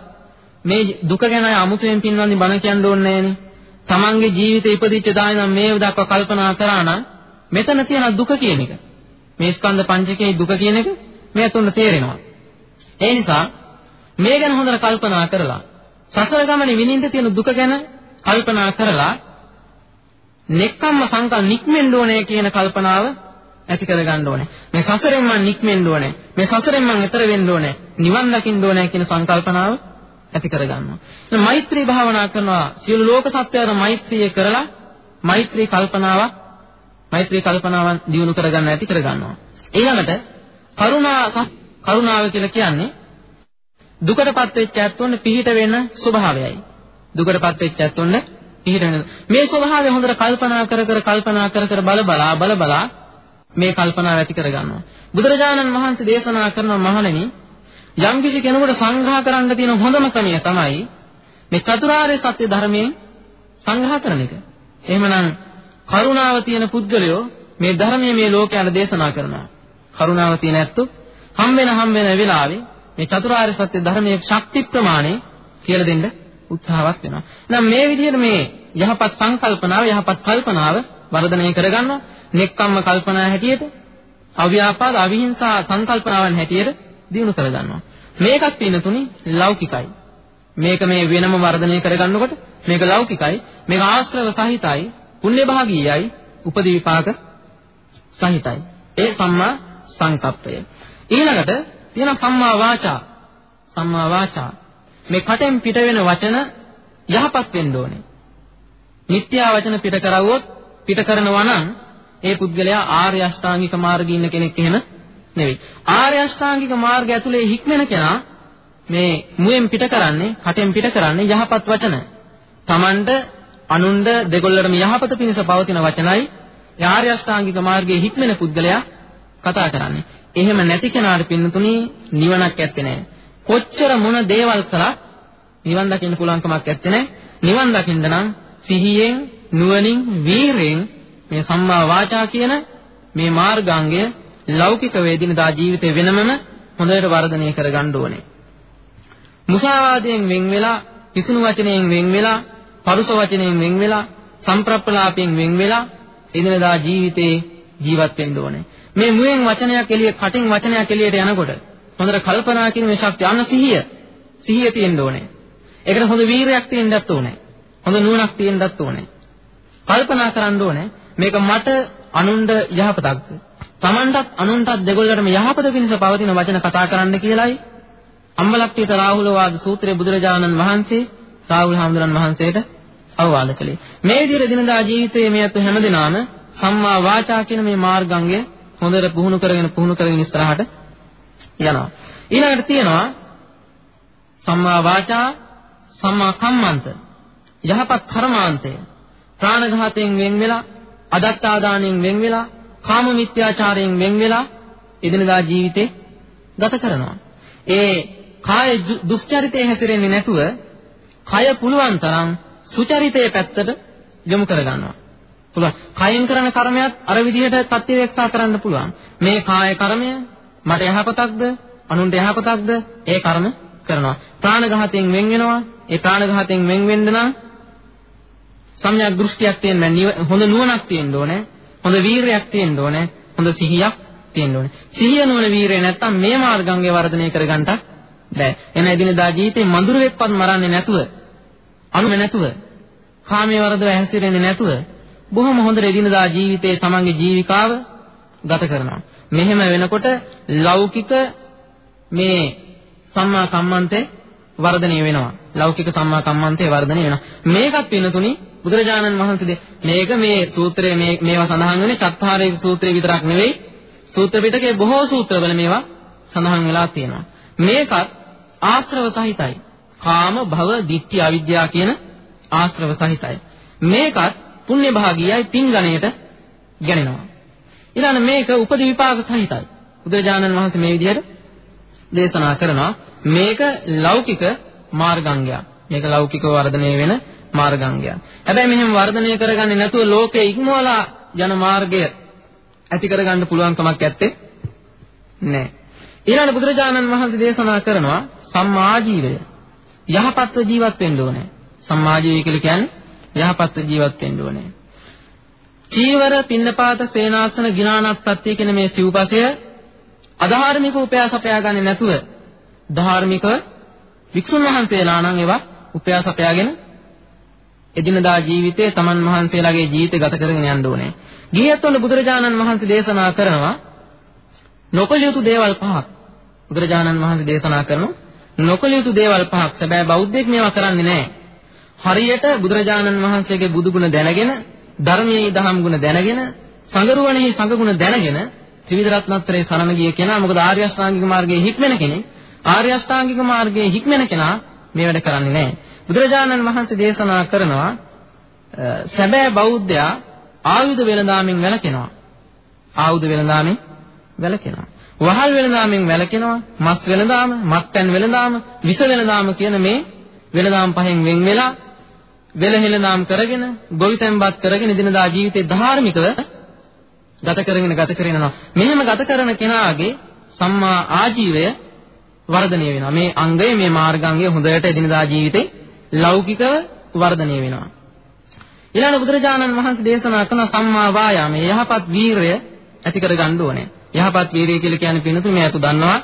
මේ දුක ගැන අමුතුවෙන් පින්වන්දි බණ කියන්න ඕනේ නෑනේ. තමන්ගේ ජීවිතේ ඉපදිච්ච දායි නම් මේ දක්වා කල්පනා කරා නම් මෙතන තියෙන දුක කියන එක මේ ස්කන්ධ පංචකයේ දුක කියන එක මේ තුන තේරෙනවා ඒ නිසා මේ ගැන හොඳට කල්පනා කරලා සසර ගමනේ විඳින්න තියෙන දුක ගැන කල්පනා කරලා නෙක්ඛම්ම සංකල් නික්මෙන්න ඕනේ කියන කල්පනාව ඇති කරගන්න ඕනේ. මේ සසරෙන් මම නික්මෙන්න ඕනේ. මේ සසරෙන් මම එතර වෙන්න ඕනේ. නිවන් දකින්න ඕනේ කියන සංකල්පනාව ඇති කරගන්නවා. එහෙනම් මෛත්‍රී භාවනා කරනවා සියලු ලෝක සත්‍යයන් මෛත්‍රිය කරලා මෛත්‍රී කල්පනාවක් මෛත්‍රී කල්පනාවන් දියුණු කරගන්න ඇති කරගන්නවා. ඊළඟට කරුණා කරුණාව කියලා කියන්නේ දුකටපත් වෙච්ච ඇත්තොන්න පිහිට වෙන ස්වභාවයයි. දුකටපත් වෙච්ච ඇත්තොන්න පිහිට වෙන මේ ස්වභාවය හොඳට කල්පනා කර කර කල්පනා කර කර බල බලා බල බලා මේ කල්පනාව ඇති කරගන්නවා. බුදුරජාණන් වහන්සේ දේශනා කරන මහණෙනි යම් කිසි කෙනෙකුට සංග්‍රහ කරන්න තියෙන හොඳම ක්‍රමය තමයි මේ චතුරාර්ය සත්‍ය ධර්මයෙන් සංග්‍රහ කරන එක. එහෙමනම් කරුණාව තියෙන පුද්ගලයෝ මේ ධර්මයේ මේ ලෝකයට දේශනා කරනවා. කරුණාව තියෙන ඇත්තෝ හම් වෙන හම් වෙන වෙලාවේ මේ චතුරාර්ය සත්‍ය ධර්මයේ ශක්ති ප්‍රමාණය කියලා දෙන්න උත්සාහවත් වෙනවා. එහෙනම් මේ විදිහට මේ යහපත් සංකල්පනාව යහපත් කල්පනාව වර්ධනය කරගන්නවා. නෙක්කම්ම කල්පනා හැටියට අව්‍යාපාද අවිහිංසා සංකල්පනාවන් හැටියට දිනු කරගන්නවා. මේකත් පින්නතුනි ලෞකිකයි. මේක මේ වෙනම වර්ධනය කරගන්නකොට මේක ලෞකිකයි. මේක ආශ්‍රව සහිතයි, පුණ්‍ය භාගීයයි, උපදි විපාක සහිතයි. ඒ සම්මා සංකප්පය. ඊළඟට තියෙන සම්මා වාචා. සම්මා වාචා. මේ කටෙන් පිට වෙන වචන යහපත් වෙන්න ඕනේ. මිත්‍යා වචන පිට කරවුවොත් පිට කරනවා නම් ඒ පුද්ගලයා ආර්ය අෂ්ටාංගික මාර්ගයේ ඉන්න කෙනෙක් එහෙම නෙවෙයි. ආර්ය අෂ්ටාංගික මාර්ගය ඇතුලේ හික්මෙන කෙනා මේ මුවෙන් පිට කරන්නේ, කටෙන් පිට කරන්නේ යහපත් වචන. Tamanට අනුන්ද දෙගොල්ලටම යහපත පිණිස පවතින වචනයි ආර්ය අෂ්ටාංගික මාර්ගයේ හික්මෙන පුද්ගලයා කතා කරන්නේ. එහෙම නැති කෙනාට පින්නතුණි නිවනක් ඇත්තේ නැහැ. කොච්චර මොන දේවල් කළත් නිවන් දකින්න පුළුවන් කමක් ඇත්තේ නැහැ. නිවන් දකින්න නම් සිහියෙන්, නුවණින්, වීරයෙන් මේ සම්මා වාචා කියන මේ මාර්ගාංගය ලෞකික වේදිනදා ජීවිතේ වෙනමම හොඳට වර්ධනය කරගන්න ඕනේ. මුසාවාදයෙන් වෙන් වෙලා, කිසිණු වචනයෙන් වෙන් වෙලා, පරුස වචනයෙන් වෙන් වෙලා, සම්ප්‍රප්පලාපයෙන් වෙන් වෙලා එදිනදා ජීවිතේ ජීවත් වෙන්න ඕනේ. මේ මුවෙන් වචනයක් එළිය, කටින් වචනයක් එළියට යනකොට හොඳට කල්පනා කිරීමේ ශක්තිය අන්න සිහිය. සිහිය තියෙන්න ඕනේ. ඒකට හොඳ වීරයක් තියෙන්නත් ඕනේ. හොඳ නුවණක් තියෙන්නත් ඕනේ. කල්පනා කරන්න ඕනේ මේක මට අනුන්ට යහපතක්ද? Tamanටත් අනුන්ටත් දෙගොල්ලටම යහපත පිණිස පවතින වචන කතා කරන්න කියලයි අම්බලක්කේත රාහුල වාද සූත්‍රයේ බුදුරජාණන් වහන්සේ රාහුල හාමුදුරන් වහන්සේට අවවාද කළේ. මේ විදිහට දිනදා ජීවිතයේ මේ අත හැමදෙනාම සම්මා වාචා කියන මේ මාර්ගංගය හොඳට පුහුණු කරගෙන පුහුණු කරගෙන ඉස්සරහට යනවා. ඊළඟට තියෙනවා සම්මා වාචා සම්මා කම්මන්ත යහපත් කර්මාන්තය ප්‍රාණඝාතයෙන් වෙන් වෙලා අදත්තාදානයෙන් වෙන් වෙලා කාම මිත්‍යාචාරයෙන් වෙන් වෙලා එදිනදා ජීවිතේ ගත කරනවා. ඒ කාය දුස්චරිතයේ හැසිරෙන්නේ නැතුව කය පුළුවන් තරම් සුචරිතයේ පැත්තට යොමු කරගන්නවා. පුළුවන්. කයෙන් කරන කර්මයක් අර විදිහට ප්‍රතිවේක්ෂා කරන්න පුළුවන්. මේ කාය කර්මය මට යහපතක්ද අනුන්ට යහපතක්ද ඒ කර්ම කරනවා. ප්‍රාණඝාතයෙන් වෙන් වෙනවා. ඒ ප්‍රාණඝාතයෙන් වෙන් වෙන්න නම් සම්‍යක් දෘෂ්ටියක් තියෙන්න හොඳ නුවණක් තියෙන්න ඕනේ. හොඳ වීරයක් තියෙන්න ඕනේ. හොඳ සිහියක් තියෙන්න ඕනේ. සිහිය නුවණ වීරය නැත්තම් මේ මාර්ගංගේ වර්ධනය කරගන්නට බෑ. එන එදිනදා ජීවිතේ මඳුරෙක්වත් මරන්නේ නැතුව, අනුම නැතුව, කාමයේ වරදව හැසිරෙන්නේ නැතුව බොහොම හොඳට එදිනදා ජීවිතේ තමන්ගේ ජීවිකාව ගත කරනවා. මෙහෙම වෙනකොට ලෞකික මේ සම්මා කම්මන්තේ වර්ධනය වෙනවා. ලෞකික සම්මා කම්මන්තේ වර්ධනය වෙනවා. මේකත් වෙනතුනි බුදුරජාණන් වහන්සේ මේක මේ සූත්‍රයේ මේ මේවා සඳහන් වෙන්නේ චත්තාරේක සූත්‍රයේ විතරක් නෙවෙයි සූත්‍ර පිටකේ බොහෝ සූත්‍රවල මේවා සඳහන් වෙලා තියෙනවා. මේකත් ආශ්‍රව සහිතයි. කාම භව දික්ටි අවිද්‍යාව කියන ආශ්‍රව සහිතයි. මේකත් පුණ්‍ය භාගියයි පින් ගණයට ගැනෙනවා. ඊළඟ මේක උපදි විපාක සහිතයි. බුදුරජාණන් වහන්සේ මේ විදිහට දේශනා කරනවා මේක ලෞකික මාර්ගාංගයක්. මේක ලෞකික වර්ධනය වෙන මාර්ගාංගයක්. හැබැයි මෙහෙම වර්ධනය කරගන්නේ නැතුව ලෝකේ ඉක්මවලා යන මාර්ගය ඇති කරගන්න පුළුවන් කමක් නැත්තේ නෑ. ඊළඟ බුදුරජාණන් වහන්සේ දේශනා කරනවා සම්මාජීවය. යහපත්ව ජීවත් වෙන්න ඕනේ. සම්මාජීවය කියලා කියන්නේ යහපත්ව ජීවත් වෙන්න ඕනේ. චීවර, පින්නපාත, සේනාසන, ගිනානත්පත්තිය කියන මේ සිව්පසය අධාර්මික උපයාස අපයා ගන්නේ නැතුව ධාර්මික වික්ෂුන් වහන්සේලා නම් ඒවා උපයාස අපයාගෙන එදිනදා ජීවිතේ තමන් වහන්සේලාගේ ජීවිතය ගත කරගෙන යන්න ඕනේ. ගිහියත්වල බුදුරජාණන් වහන්සේ දේශනා කරනවා නොකළ යුතු දේවල් පහක්. බුදුරජාණන් වහන්සේ දේශනා කරනවා නොකළ යුතු දේවල් පහක්. හැබැයි බෞද්ධයෙක් මේවා කරන්නේ නැහැ. හරියට බුදුරජාණන් වහන්සේගේ බුදුගුණ දැනගෙන ධර්මයේ දහම් ගුණ දැනගෙන සංගරුවණෙහි සංගුණ දැනගෙන ත්‍රිවිධ රත්නත්‍රයේ සරණ ගිය කෙනා මොකද ආර්ය අෂ්ටාංගික මාර්ගයේ හික්මෙන කෙනෙක් ආර්ය අෂ්ටාංගික මාර්ගයේ හික්මෙන කෙනා මේ වැඩ කරන්නේ නැහැ. බුදුරජාණන් වහන්සේ දේශනා කරනවා සැබෑ බෞද්ධයා ආයුධ වෙනදාමින් වැළකෙනවා. ආයුධ වෙනදාමින් වැළකෙනවා. වහල් වෙනදාමින් වැළකෙනවා. මස් වෙනදාම, මත්පැන් වෙනදාම, විස වෙනදාම කියන මේ වෙනදාම් පහෙන් වෙන් වෙලා වෙලහෙලනාම් කරගෙන ගොවිතැන්පත් කරගෙන දිනදා ජීවිතේ ධාර්මිකව ගත කරගෙන ගත කරනවා. මෙහෙම ගත කරන කෙනාගේ සම්මා ආජීවය වර්ධනය වෙනවා. මේ අංගය මේ මාර්ගාංගය හොඳට එදිනදා ජීවිතේ ලෞකිකව වර්ධනය වෙනවා. ඊළඟ බුදුරජාණන් වහන්සේ දේශනා කරන සම්මා වායාමයේ යහපත් වීරය ඇති කරගන්න ඕනේ. යහපත් වීරිය කියලා කියන්නේ පිනතු මේ අතු දන්නවා.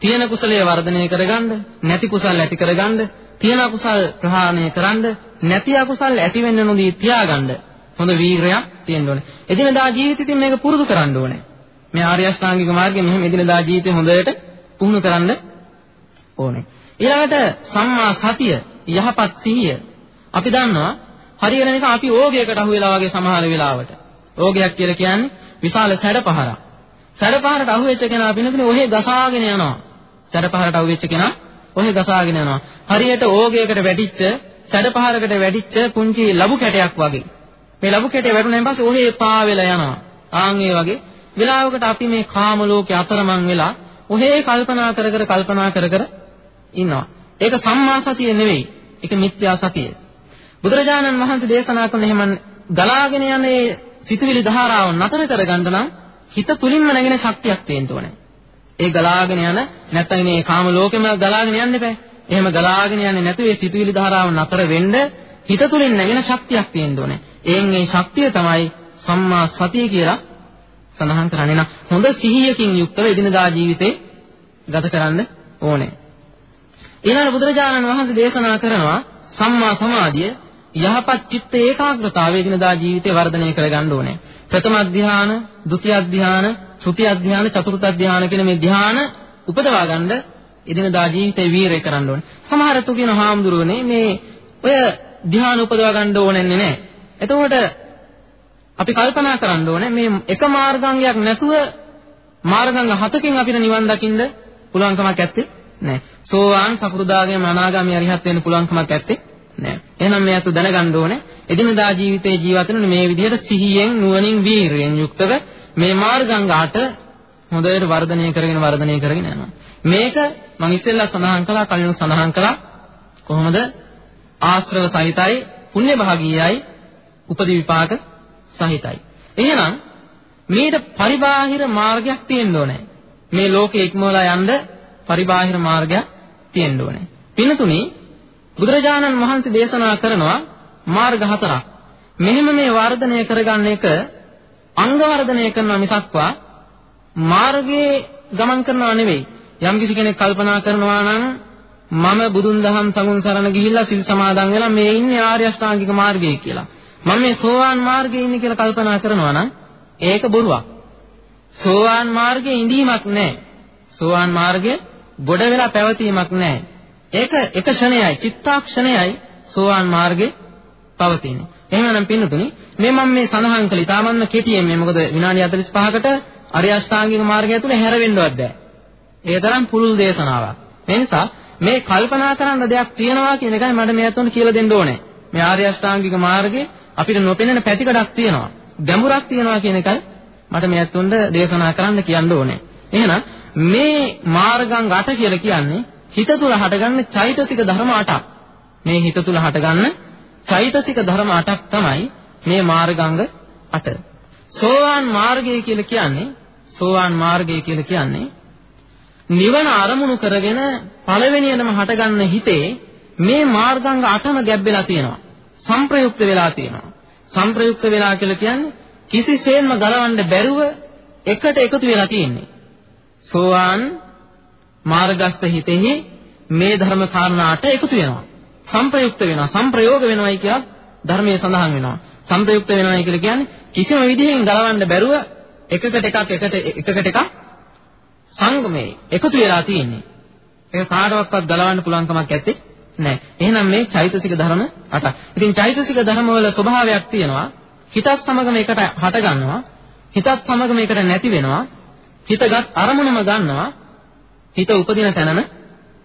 තියෙන කුසලයේ වර්ධනය කරගන්න, නැති කුසල් ඇති කරගන්න, තියෙන අකුසල් ප්‍රහාණය කරන්න, නැති අකුසල් ඇති වෙන්න නොදී තියාගන්න හොඳ වීරයක් තියෙන්න ඕනේ. එදිනදා ජීවිතෙදින් මේක පුරුදු කරන්න ඕනේ. මේ ආර්ය අෂ්ටාංගික මාර්ගය මෙහෙම එදිනදා ජීවිතේ හොඳට පුහුණු කරන්න ඕනේ. ඊළඟට සම්මා සතිය, යහපත් සිහිය. අපි දන්නවා හරියට නිකන් අපි ඕගයකට අහු වෙලා වගේ සමහර වෙලාවට. ඕගයක් කියලා කියන්නේ විශාල සැඩපහරක්. සැඩපහරට අහු වෙච්ච කෙනා පිනතුනේ ඔහෙ ගසාගෙන යනවා. සැඩපහරට අහු වෙච්ච කෙනා ඔහෙ ගසාගෙන යනවා. හරියට ඕගයකට වැටිච්ච සැඩපහරකට වැටිච්ච පුංචි ලබු කැටයක් වගේ. මේ ලබු කැටේ වැටුණාන් පස්සේ ඔහෙ පා වෙලා යනවා. ආන් ඒ වගේ වෙලාවකට අපි මේ කාම ලෝකේ අතරමං වෙලා ඔහේ කල්පනා කර කර කල්පනා කර කර ඉන්නවා. ඒක සම්මා සතිය නෙවෙයි. ඒක මිත්‍යා සතිය. බුදුරජාණන් වහන්සේ දේශනා කරන එහෙම ගලාගෙන යන්නේ සිතුවිලි ධාරාව නතර කරගන්න නම් හිත තුලින්ම නැගෙන ශක්තියක් තියෙන්න ඕනේ. ඒ ගලාගෙන යන නැත්නම් මේ කාම ලෝකෙම ගලාගෙන යන්න එපා. එහෙම ගලාගෙන යන්නේ නැතුව ඒ සිතුවිලි ධාරාව නතර වෙන්න හිත තුලින් නැගෙන ශක්තියක් තියෙන්න ඕනේ. එයින් ඒ ශක්තිය තමයි සම්මා සතිය කියලා සඳහන් කරන්නේ නම් හොඳ සිහියකින් යුක්තව එදිනදා ජීවිතේ ගත කරන්න ඕනේ. ඊළඟ බුදුරජාණන් වහන්සේ දේශනා කරනවා සම්මා සමාධිය යහපත් චිත්ත ඒකාග්‍රතාවය එදිනදා ජීවිතේ වර්ධනය කරගන්න ඕනේ. ප්‍රථම ධ්‍යාන, ဒုတိ ය ධ්‍යාන, තෘතිය ධ්‍යාන, චතුර්ථ ධ්‍යාන කියන මේ ධ්‍යාන උපදවා ගන්න එදිනදා ජීවිතේ වීරය කරන්න ඕනේ. සමහර තු කියන හාමුදුරුවනේ මේ ඔය ධ්‍යාන උපදවා ගන්න ඕනේ නැහැ. එතකොට අපි කල්පනා කරන්න ඕනේ මේ එක මාර්ගාංගයක් නැතුව මාර්ගාංග හතකින් අපිට නිවන් දකින්න පුළුවන්කමක් ඇත්තේ නැහැ. සෝවාන් සකෘදාගාමී අනාගාමී අරිහත් වෙන්න පුළුවන්කමක් ඇත්තේ නැහැ. එහෙනම් මේ අත දැනගන්න ඕනේ එදිනදා ජීවිතේ ජීවත් වෙන මේ විදිහට සිහියෙන් නුවණින් වීරියෙන් යුක්තව මේ මාර්ගාංග අට හොඳට වර්ධනය කරගෙන වර්ධනය කරගෙන යනවා. මේක මම ඉස්සෙල්ලා සඳහන් කළා කලින් සඳහන් කළා කොහොමද ආශ්‍රව සහිතයි පුණ්‍ය භාගීයයි උපදි විපාක සහිතයි. එහෙනම් මේට පරිබාහිර මාර්ගයක් තියෙන්න ඕනේ. මේ ලෝකේ ඉක්මවලා යන්න පරිබාහිර මාර්ගයක් තියෙන්න ඕනේ. පින්තුනි බුදුරජාණන් වහන්සේ දේශනා කරනවා මාර්ග හතරක්. මෙහෙම මේ වර්ධනය කරගන්න එක අංග වර්ධනය කරනවා මිසක්වා මාර්ගයේ ගමන් කරනවා නෙවෙයි. යම් කිසි කෙනෙක් කල්පනා කරනවා නම් මම බුදුන් දහම් සඟුන් සරණ ගිහිල්ලා සිල් සමාදන් වෙලා මේ ඉන්නේ ආර්ය අෂ්ටාංගික මාර්ගයේ කියලා. මම මේ සෝවාන් මාර්ගයේ ඉන්නේ කියලා කල්පනා කරනවා නම් ඒක බොරුවක්. සෝවාන් මාර්ගයේ ඉඳීමක් නැහැ. සෝවාන් මාර්ගයේ ගොඩ වෙලා පැවතීමක් නැහැ. ඒක එක ක්ෂණයයි, චිත්තාක්ෂණයයි සෝවාන් මාර්ගේ පවතින්නේ. එහෙමනම් පින්නතුනි මේ මම මේ සඳහන් කළේ තාමන්න කෙටියෙන් මේ මොකද විනාඩි 45කට අරියෂ්ඨාංගික මාර්ගය තුල හැරෙන්නවත් බෑ. ඒ තරම් පුළුල් දේශනාවක්. ඒ නිසා මේ කල්පනා කරන්න දෙයක් තියෙනවා කියන එකයි මට මේ අතොන් කියලා දෙන්න ඕනේ. මේ ආර්ය අෂ්ටාංගික මාර්ගේ අපිට නොපෙනෙන පැතිකඩක් තියෙනවා. ගැඹුරක් තියෙනවා කියන එකයි මට මේ අතොන්ද දේශනා කරන්න කියන්න ඕනේ. එහෙනම් මේ මාර්ගංග 8 කියලා කියන්නේ හිත තුල හටගන්න චෛතසික ධර්ම 8ක්. මේ හිත තුල හටගන්න චෛතසික ධර්ම 8ක් තමයි මේ මාර්ගාංග 8. සෝවාන් මාර්ගය කියලා කියන්නේ සෝවාන් මාර්ගය කියලා කියන්නේ නිවන අරමුණු කරගෙන පළවෙනියටම හටගන්න හිතේ මේ මාර්ගාංග 8ම ගැබ්බෙලා තියෙනවා. සංප්‍රයුක්ත වෙලා තියෙනවා. සංප්‍රයුක්ත වෙලා කියලා කියන්නේ කිසිසේත්ම ගලවන්න බැරුව එකට එකතු වෙලා තියෙන්නේ. සෝවාන් මාර්ගස්ත හිතෙහි මේ ධර්ම කාරණාට එකතු වෙනවා. සංප්‍රයුක්ත වෙනවා. සංප්‍රයෝග වෙනවයි කියලා ධර්මයේ සඳහන් වෙනවා. සංප්‍රයුක්ත වෙනවයි කියලා කියන්නේ කිසිම විදිහකින් ගලවන්න බැරුව එකකට එකක් එකට එකකට එකක් සංගමේ එකතු වෙලා තියෙන්නේ. ඒක කාටවත් ගලවන්න පුළුවන් කමක් නැත්තේ නෑ. එහෙනම් මේ චෛතසික ධර්ම 8ක්. ඉතින් චෛතසික ධර්ම වල ස්වභාවයක් තියෙනවා. හිතත් සමගම එකට හට ගන්නවා. හිතත් සමගම එකට නැති වෙනවා. හිතගත් අරමුණම ගන්නවා. හිත උපදින තැනම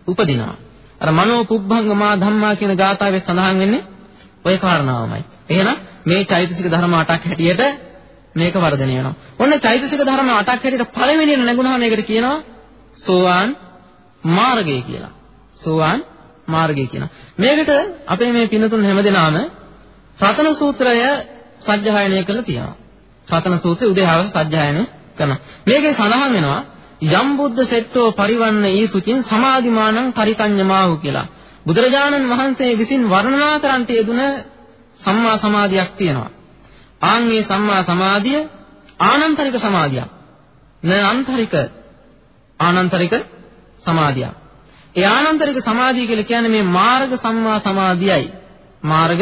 උපදිනවා. අර මනෝ පුබ්බංගමා ධම්මා කියන ගාථාවේ සඳහන් වෙන්නේ ওই කාරණාවමයි. එහෙනම් මේ චෛතසික ධර්ම 8ක් හැටියට මේක වර්ධනය වෙනවා. ඔන්න චෛතසික ධර්ම 8ක් හැටියට පළවෙනියෙන් නැගුණාම මේකට කියනවා සෝවාන් මාර්ගය කියලා. සෝවාන් මාර්ගය කියනවා. මේකට අපේ මේ පින්නතුන් හැමදෙනාම රතන සූත්‍රය සජ්ජායනය කරලා තියෙනවා. රතන සූත්‍රය උදේ හවස සජ්ජායනය කරනවා. මේකේ සඳහන් වෙනවා යම් බුද්ධ සෙට්ටෝ පරිවන්න ඊසුචින් සමාධිමානං පරිකඤ්ඤමාහු කියලා. බුදුරජාණන් වහන්සේ විසින් වර්ණනා කරන්නට යෙදුන සම්මා සමාධියක් තියෙනවා. ආන්ගේ සම්මා සමාධිය ආනන්තරික සමාධියක්. න අන්තරික ආනන්තරික සමාධියක්. ඒ ආනන්තරික සමාධිය කියලා කියන්නේ මේ මාර්ග සම්මා සමාධියයි. මාර්ග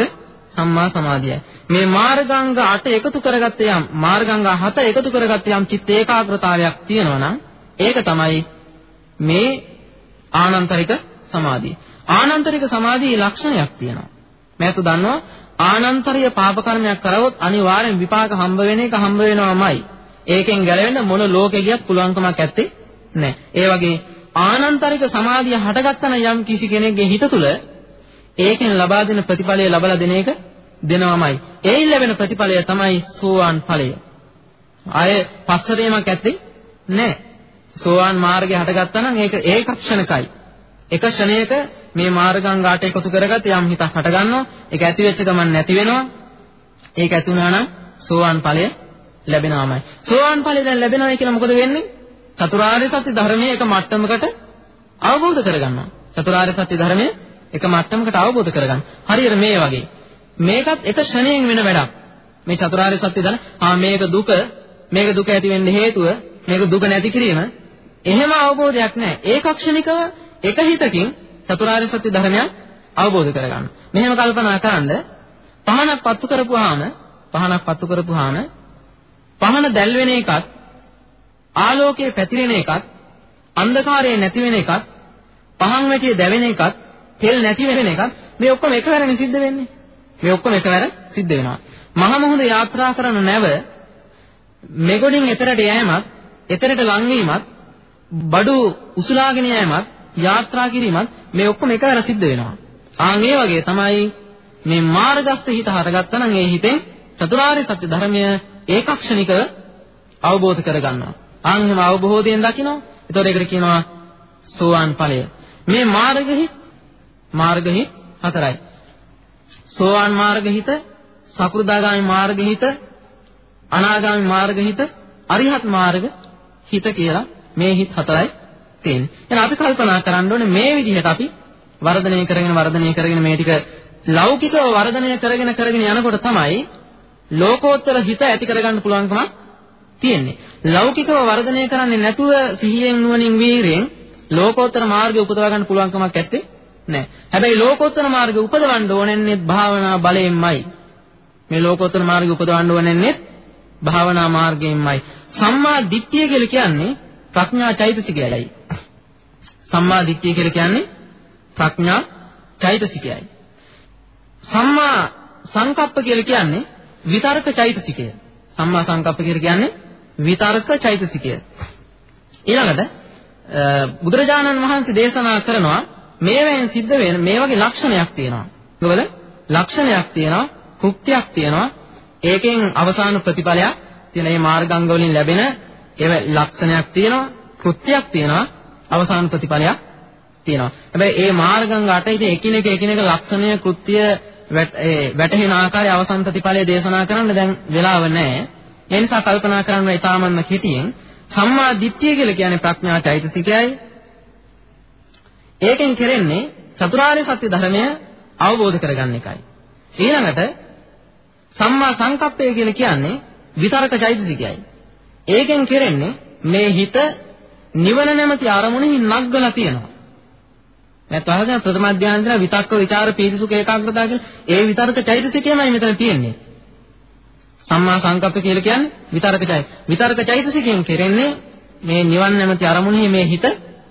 සම්මා සමාධියයි. මේ මාර්ගාංග 8 එකතු කරගත්ත යම් මාර්ගාංග 7 එකතු කරගත්ත යම් චිත්ත ඒකාග්‍රතාවයක් තියෙනවා නම් ඒක තමයි මේ ආනන්තරික සමාධිය. ආනන්තරික සමාධියේ ලක්ෂණයක් තියෙනවා. මේක දන්නවා ආනන්තරීය පාප කර්මයක් කරවොත් අනිවාර්යෙන් විපාක හම්බ වෙන එක හම්බ වෙනවමයි. ඒකෙන් ගැලවෙන්න මොන ලෝකෙ ගියත් පුළුවන්කමක් නැත්තේ නැහැ. ඒ වගේ ආනන්තරික සමාධිය හටගත්තන යම් කිසි කෙනෙක්ගේ හිත තුළ ඒකෙන් ලබා දෙන ප්‍රතිඵලය ලබලා දෙන එක දෙනවමයි. ඒයින් ලැබෙන ප්‍රතිඵලය තමයි සෝවාන් ඵලය. ආය පස්සරේමක් ඇත්තේ නැහැ. සෝවාන් මාර්ගය හටගත්තා නම් ඒක ඒක ක්ෂණකයි. එක ක්ෂණයක මේ මාර්ගාංගාට එකතු කරගත්ත යම් හිතක් හටගන්නවා. ඒක ඇති වෙච්ච ගමන් නැති වෙනවා. ඒක ඇති වුණා නම් සෝවාන් ඵලය ලැබෙනවාමයි. සෝවාන් ඵලය දැන් ලැබෙනවා කියලා මොකද වෙන්නේ? චතුරාර්ය සත්‍ය ධර්මයේ එක මට්ටමකට අවබෝධ කරගන්නවා. චතුරාර්ය සත්‍ය ධර්මයේ එක මට්ටමකට අවබෝධ කරගන්න. හරියට මේ වගේ. මේකත් එක ක්ෂණයෙන් වෙන වැඩක්. මේ චතුරාර්ය සත්‍ය ධර්ම ආ මේක දුක මේක දුක ඇති වෙන්න හේතුව මේක දුක නැති කිරීම එහෙම අවබෝධයක් නැහැ. ඒකක්ෂණිකව එක හිතකින් චතුරාර්ය සත්‍ය ධර්මයන් අවබෝධ කරගන්න. මෙහෙම කල්පනා කරන්ද පහනක් පත්තු කරපුවාම පහනක් පත්තු කරපුවාම පහන දැල් වෙන එකත් ආලෝකයේ පැතිරෙන එකත් අන්ධකාරයේ නැති වෙන එකත් පහන් වැටිය දැවෙන එකත් තෙල් නැති වෙන එකත් මේ ඔක්කොම එකවරනේ සිද්ධ වෙන්නේ. මේ ඔක්කොම එකවර සිද්ධ වෙනවා. මහ මුහුද යාත්‍රා කරන නැව මෙගොඩින් එතරට යෑමත්, එතරට ලංවීමත්, බඩු උසුලාගෙන යෑමත්, යාත්‍රා කිරීමත් මේ ඔක්කොම එකවර සිද්ධ වෙනවා. ආන් ඒ වගේ තමයි මේ මාර්ගස්ත හිත හරගත්තා නම් ඒ හිතෙන් චතුරාර්ය සත්‍ය ධර්මය ඒකක්ෂණිකව අවබෝධ කරගන්නවා. ආන් එහෙම අවබෝධයෙන් දකිනවා. ඒතකොට ඒකට කියනවා සෝවාන් ඵලය. මේ මාර්ගෙහි මාර්ගෙහි හතරයි. සෝවාන් මාර්ගහිත, සකෘදාගාමි මාර්ගහිත, අනාගාමි මාර්ගහිත, අරිහත් මාර්ග හිත කියලා මේ හිත හතරයි තියෙන්නේ. එහෙනම් අපි කල්පනා කරන්න ඕනේ මේ විදිහට අපි වර්ධනය කරගෙන වර්ධනය කරගෙන මේ ටික ලෞකිකව වර්ධනය කරගෙන කරගෙන යනකොට තමයි ලෝකෝත්තර හිත ඇති කරගන්න පුළුවන්කම තියෙන්නේ. ලෞකිකව වර්ධනය කරන්නේ නැතුව සිහියෙන් නුවණින් වීරයෙන් ලෝකෝත්තර මාර්ගය උපදවා ගන්න පුළුවන්කමක් නැත්තේ නැහැ. හැබැයි ලෝකෝත්තර මාර්ගය උපදවන්න ඕනෙන්නේ භාවනා බලයෙන්මයි. මේ ලෝකෝත්තර මාර්ගය උපදවන්න ඕනෙන්නේ භාවනා මාර්ගයෙන්මයි. සම්මා දිට්ඨිය කියලා කියන්නේ ප්‍රඥා චෛතසිකයයි. සම්මා දිට්ඨිය කියලා කියන්නේ ප්‍රඥා චෛතසිකයයි. සම්මා සංකප්ප කියලා කියන්නේ විතර්ක චෛතසිකය. සම්මා සංකප්ප කියලා කියන්නේ විතර්ක චෛතසිකය. ඊළඟට බුදුරජාණන් වහන්සේ දේශනා කරනවා මේවෙන් සිද්ධ වෙන මේ වගේ ලක්ෂණයක් තියෙනවා. ඒකවල ලක්ෂණයක් තියෙනවා, කෘත්‍යයක් තියෙනවා. ඒකෙන් අවසාන ප්‍රතිඵලයක් තියෙන මේ මාර්ගාංග වලින් ලැබෙන ඒ ලක්ෂණයක් තියෙනවා, කෘත්‍යයක් තියෙනවා, අවසාන ප්‍රතිඵලයක් තියෙනවා. හැබැයි මේ මාර්ගාංග 8 ඉතින් එකිනෙක එකිනෙක ලක්ෂණය, කෘත්‍ය වැටහෙන ආකාරය අවසාන ප්‍රතිඵලය දේශනා කරන්න දැන් වෙලාව නැහැ. ඒ නිසා කල්පනා කරන්න ඉතාමත්ම කෙටියෙන් සම්මා දිට්ඨිය කියලා කියන්නේ ප්‍රඥා චෛතසිකයයි. ඒකෙන් කෙරෙන්නේ චතුරාර්ය සත්‍ය ධර්මය අවබෝධ කරගන්න එකයි. ඊළඟට සම්මා සංකප්පය කියලා කියන්නේ විතරක චෛතසිකයයි. ඒකෙන් කෙරෙන්නේ මේ හිත නිවන නැමැති අරමුණෙහි නග්ගලා තියෙනවා. නැත්නම් අහගෙන ප්‍රථම අධ්‍යානතර විතක්ක ਵਿਚාර පීතිසුඛ ඒකාග්‍රතාව කියලා ඒ විතරක චෛතසිකයමයි මෙතන තියෙන්නේ. සම්මා සංකප්ප කියලා කියන්නේ විතරකයි. විතරක චෛතසිකයෙන් කෙරෙන්නේ මේ නිවන් නැමැති අරමුණෙහි මේ හිත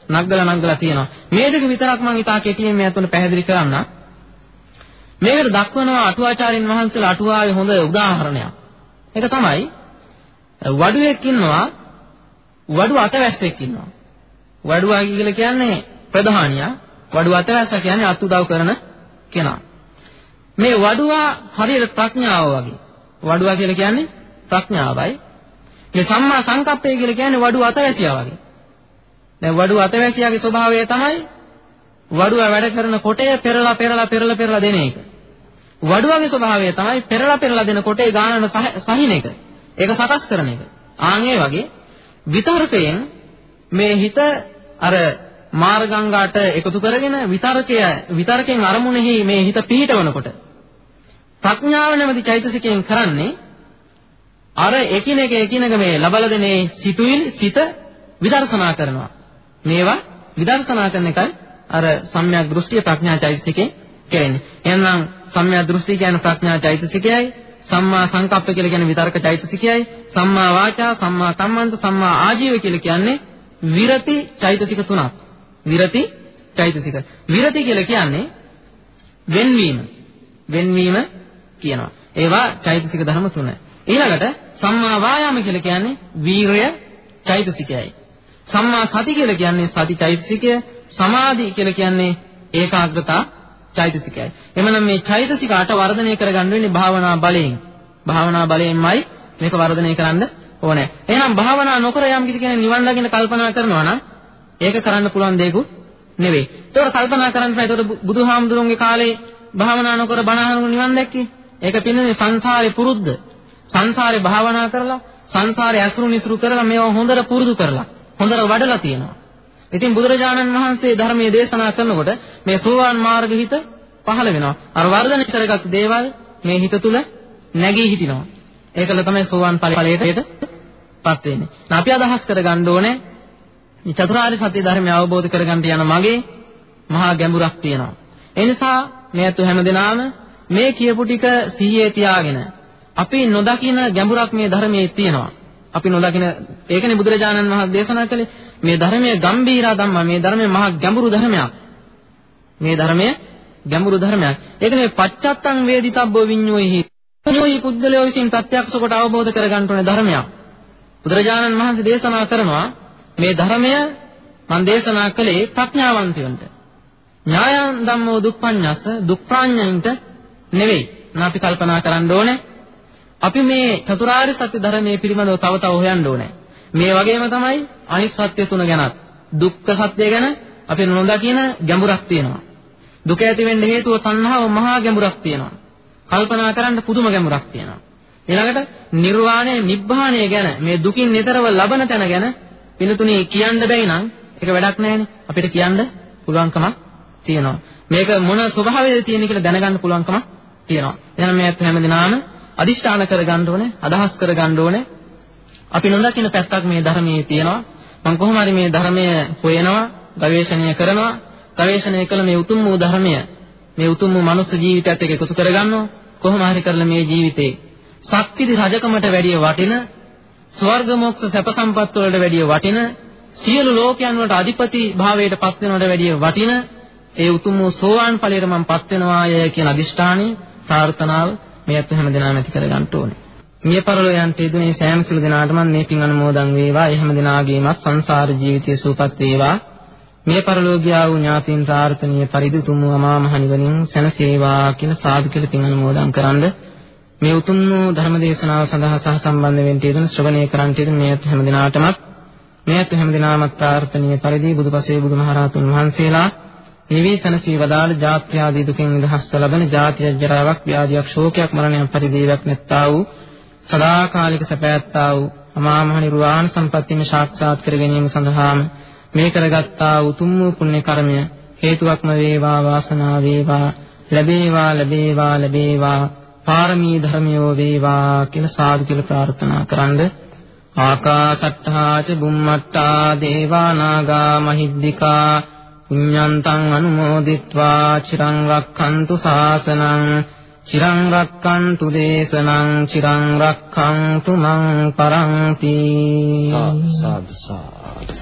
නග්ගලා නග්ගලා තියෙනවා. මේ දෙක විතරක් මම ඉතා කෙටියෙන් මේ අතන පැහැදිලි කරන්න. මේකට දක්වනවා අටුවාචාරින් වහන්සේලා අටුවාවේ හොඳ උදාහරණයක්. ඒක තමයි වඩුවෙක් ඉන්නවා වඩු අතවැස්සෙක් ඉන්නවා. වඩුවා කියලා කියන්නේ ප්‍රධානියා. වඩු අතවැස්ස කියන්නේ අත් උදව් කරන කෙනා. මේ වඩුවා හරියට ප්‍රඥාව වගේ. වඩුවා කියලා කියන්නේ ප්‍රඥාවයි. මේ සම්මා සංකප්පය කියලා කියන්නේ වඩුව අතවැසියා වගේ. දැන් වඩුව අතවැසියාගේ ස්වභාවය තමයි වඩුව වැඩ කරන කොටය පෙරලා පෙරලා පෙරලා පෙරලා දෙන එක. වඩුවගේ ස්වභාවය තමයි පෙරලා පෙරලා දෙන කොටේ ගානන සහින එක. ඒක සකස් කරන එක. ආන් ඒ වගේ විතර්කයෙන් මේ හිත අර මාර්ගංගාට එකතු කරගෙන විතර්කය විතර්කයෙන් අරමුණෙහි මේ හිත පිහිටවනකොට ප්‍රඥාව නැමැති චෛතසිකයෙන් කරන්නේ අර එකිනෙක එකිනෙක මේ ලබල දෙනේ සිතුවිලි සිත විදර්ශනා කරනවා. මේවා විදර්ශනා කරන එකයි අර සම්‍යක් දෘෂ්ටිය ප්‍රඥා චෛතසිකේ කෙරෙන්නේ. එහෙනම් සම්‍යක් දෘෂ්ටි කියන්නේ ප්‍රඥා චෛතසිකයයි, සම්මා සංකප්ප කියලා කියන්නේ විතර්ක චෛතසිකයයි, සම්මා වාචා, සම්මා කම්මන්ත, සම්මා ආජීව කියලා කියන්නේ විරති චෛතසික තුනක්. විරති චෛතසික. විරති කියලා කියන්නේ වෙන්වීම. වෙන්වීම කියනවා. ඒවා චෛතසික ධර්ම තුන. ඊළඟට සම්මා වායාම කියලා කියන්නේ වීරය චෛතසිකයයි. සම්මා සති කියලා කියන්නේ සති චෛතසිකය, සමාධි කියලා කියන්නේ ඒකාග්‍රතා චෛතසිකයයි. එමනම් මේ චෛතසික අට වර්ධනය කරගන්න වෙන්නේ භාවනා බලයෙන්. භාවනා බලයෙන්මයි මේක වර්ධනය කරන්න ඕනේ. එහෙනම් භාවනා නොකර යම් කිසි කෙනෙක් නිවන් දකින්න කල්පනා කරනවා නම් ඒක කරන්න පුළුවන් දෙයක් නෙවෙයි. ඒතකොට කල්පනා කරන්න බෑ. ඒතකොට බුදුහාමුදුරන්ගේ කාලේ භාවනා නොකර බණ අහන නිවන් දැක්කේ. ඒක පින්නේ සංසාරේ පුරුද්ද. සංසාරේ භාවනා කරලා සංසාරේ ඇසුරු නිසුරු කරලා මේව හොඳට පුරුදු කරලා හොඳට වඩලා තියෙනවා. ඉතින් බුදුරජාණන් වහන්සේ ධර්මයේ දේශනා කරනකොට මේ සෝවාන් මාර්ග හිත පහළ වෙනවා. අර වර්ධනය කරගත් දේවල් මේ හිත තුල නැගී හිටිනවා. ඒකල තමයි සෝවාන් ඵලයටපත් වෙන්නේ. අපි අදහස් කරගන්න ඕනේ මේ චතුරාර්ය සත්‍ය ධර්මය අවබෝධ කරගන්න යන මගේ මහා ගැඹුරක් තියෙනවා. ඒ නිසා මේ අතු හැමදෙනාම මේ කියපු ටික සිහියේ තියාගෙන අපි නොදකින ගැඹුරක් මේ ධර්මයේ තියෙනවා. අපි නොදකින ඒකනේ බුදුරජාණන් වහන්සේ දේශනා කළේ මේ ධර්මයේ ගම්බීරා ධම්ම මේ ධර්මයේ මහා ගැඹුරු ධර්මයක්. මේ ධර්මයේ ගැඹුරු ධර්මයක්. ඒක මේ පච්චත්තං වේදිතබ්බෝ විඤ්ඤෝයිහි. විඤ්ඤෝයි පුද්ගලයෝ විසින් ප්‍රත්‍යක්ෂ කොට අවබෝධ කරගන්න ඕනේ ධර්මයක්. බුදුරජාණන් වහන්සේ දේශනා කරනවා මේ ධර්මය මම දේශනා කළේ ප්‍රඥාවන්තයන්ට. ඥායං ධම්මෝ දුප්පඤ්ඤස්ස දුක්ඛාඤ්ඤයින්ට නෙවෙයි. අපි කල්පනා කරන්න ඕනේ අපි මේ චතුරාර්ය සත්‍ය ධර්මයේ පිළිබඳව තව තව හොයන්න ඕනේ. මේ වගේම තමයි අනිත් සත්‍ය තුන ගැනත් දුක්ඛ සත්‍ය ගැන අපි නොදකින ගැඹුරක් තියෙනවා. දුක ඇති වෙන්න හේතුව තණ්හාව මහා ගැඹුරක් තියෙනවා. කල්පනා කරන්න පුදුම ගැඹුරක් තියෙනවා. ඊළඟට නිර්වාණය නිබ්බාණය ගැන මේ දුකින් නිතරව ලබන තැන ගැන පිනතුනේ කියන්න බැයි නම් ඒක වැඩක් නැහැනේ. අපිට කියන්න පුළුවන්කමක් තියෙනවා. මේක මොන ස්වභාවයද තියෙන්නේ කියලා දැනගන්න පුළුවන්කමක් තියෙනවා. එහෙනම් මේ හැමදෙනාම අදිෂ්ඨාන කරගන්න ඕනේ, අදහස් කරගන්න ඕනේ. අපි නොදකින පැත්තක් මේ ධර්මයේ තියෙනවා. මම කොහොම හරි මේ ධර්මය හොයනවා, ගවේෂණය කරනවා. ගවේෂණය කළ මේ උතුම් වූ ධර්මය මේ උතුම් වූ මනුස්ස ජීවිතයත් එක්ක එකතු කරගන්නවා. කොහොම හරි කරලා මේ ජීවිතේ ශක්තිදි රජකමට වැඩිය වටින ස්වර්ග මොක්ෂ සැප සම්පත් වලට වැඩිය වටින සියලු ලෝකයන් වලට අධිපති භාවයට පත් වෙනවට වැඩිය වටින ඒ උතුම් වූ සෝවාන් ඵලයට මම පත් වෙනවාය කියන අදිෂ්ඨානය ප්‍රාර්ථනාව මේ අත් හැම දිනම ඇති කර ගන්න ඕනේ. මිය පරලෝ යන්ට යෙදුනේ සෑම සිළු දිනාටම මේ පින් අනුමෝදන් වේවා. ඒ හැම දිනාගේම සංසාර ජීවිතයේ සූපත් වේවා. මිය පරලෝ ගියා වූ ඥාතීන් ප්‍රාර්ථනීය පරිදි තුම අමා මහ නිවනින් සැනසේවා කියන සාදු කියලා පින් අනුමෝදන් කරන්ද මේ උතුම් වූ ධර්ම දේශනාව සඳහා සහ සම්බන්ධ වෙන්න යෙදුන ශ්‍රවණය කරන්ට යෙදුන මේ අත් හැම දිනාටමත් මේ අත් හැම දිනාමත් ප්‍රාර්ථනීය පරිදි බුදුපසේ බුදුමහරහතුන් වහන්සේලා නිවී සනසී වදාළ ජාත්‍ය ආදී දුකින් නිදහස්ව ලබන ජාතිය ජරාවක් ව්‍යාධියක් ශෝකයක් මරණයක් පරිදේවක් නැත්තා වූ සදාකාලික සැපයත්තා වූ අමා මහ නිර්වාණ සම්පත්තියම සාක්ෂාත් කර ගැනීම සඳහාම මේ කරගත්තා උතුම් වූ පුණ්‍ය කර්මය හේතුවක්ම වේවා වාසනාව වේවා ලැබේවා ලැබේවා ලැබේවා පාරමී ධර්මයෝ වේවා කියලා සාදු කියලා ප්‍රාර්ථනා කරන්ද ආකාසට්ඨා ච බුම්මට්ටා දේවා නාග මහිද්దికා පුඤ්ඤන්තං අනුමෝදිත්වා චිරං රක්ඛන්තු ශාසනං චිරං රක්ඛන්තු දේශනං චිරං රක්ඛන්තු මං පරන්ති සාදු සාදු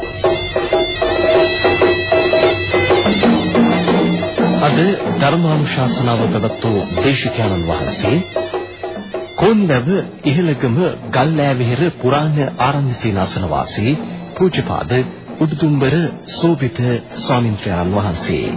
අද ධර්මානුශාසනාව පැවැත්වූ දේශිකානන් වහන්සේ කොන්දව ඉහළගම ගල්ලෑවිහෙර පුරාණ ආරණ්‍ය සීනාසන වාසී පූජ්‍යපාද උඩුදුම්බර සෝබිත ස්වාමින්ත්‍රයන් වහන්සේ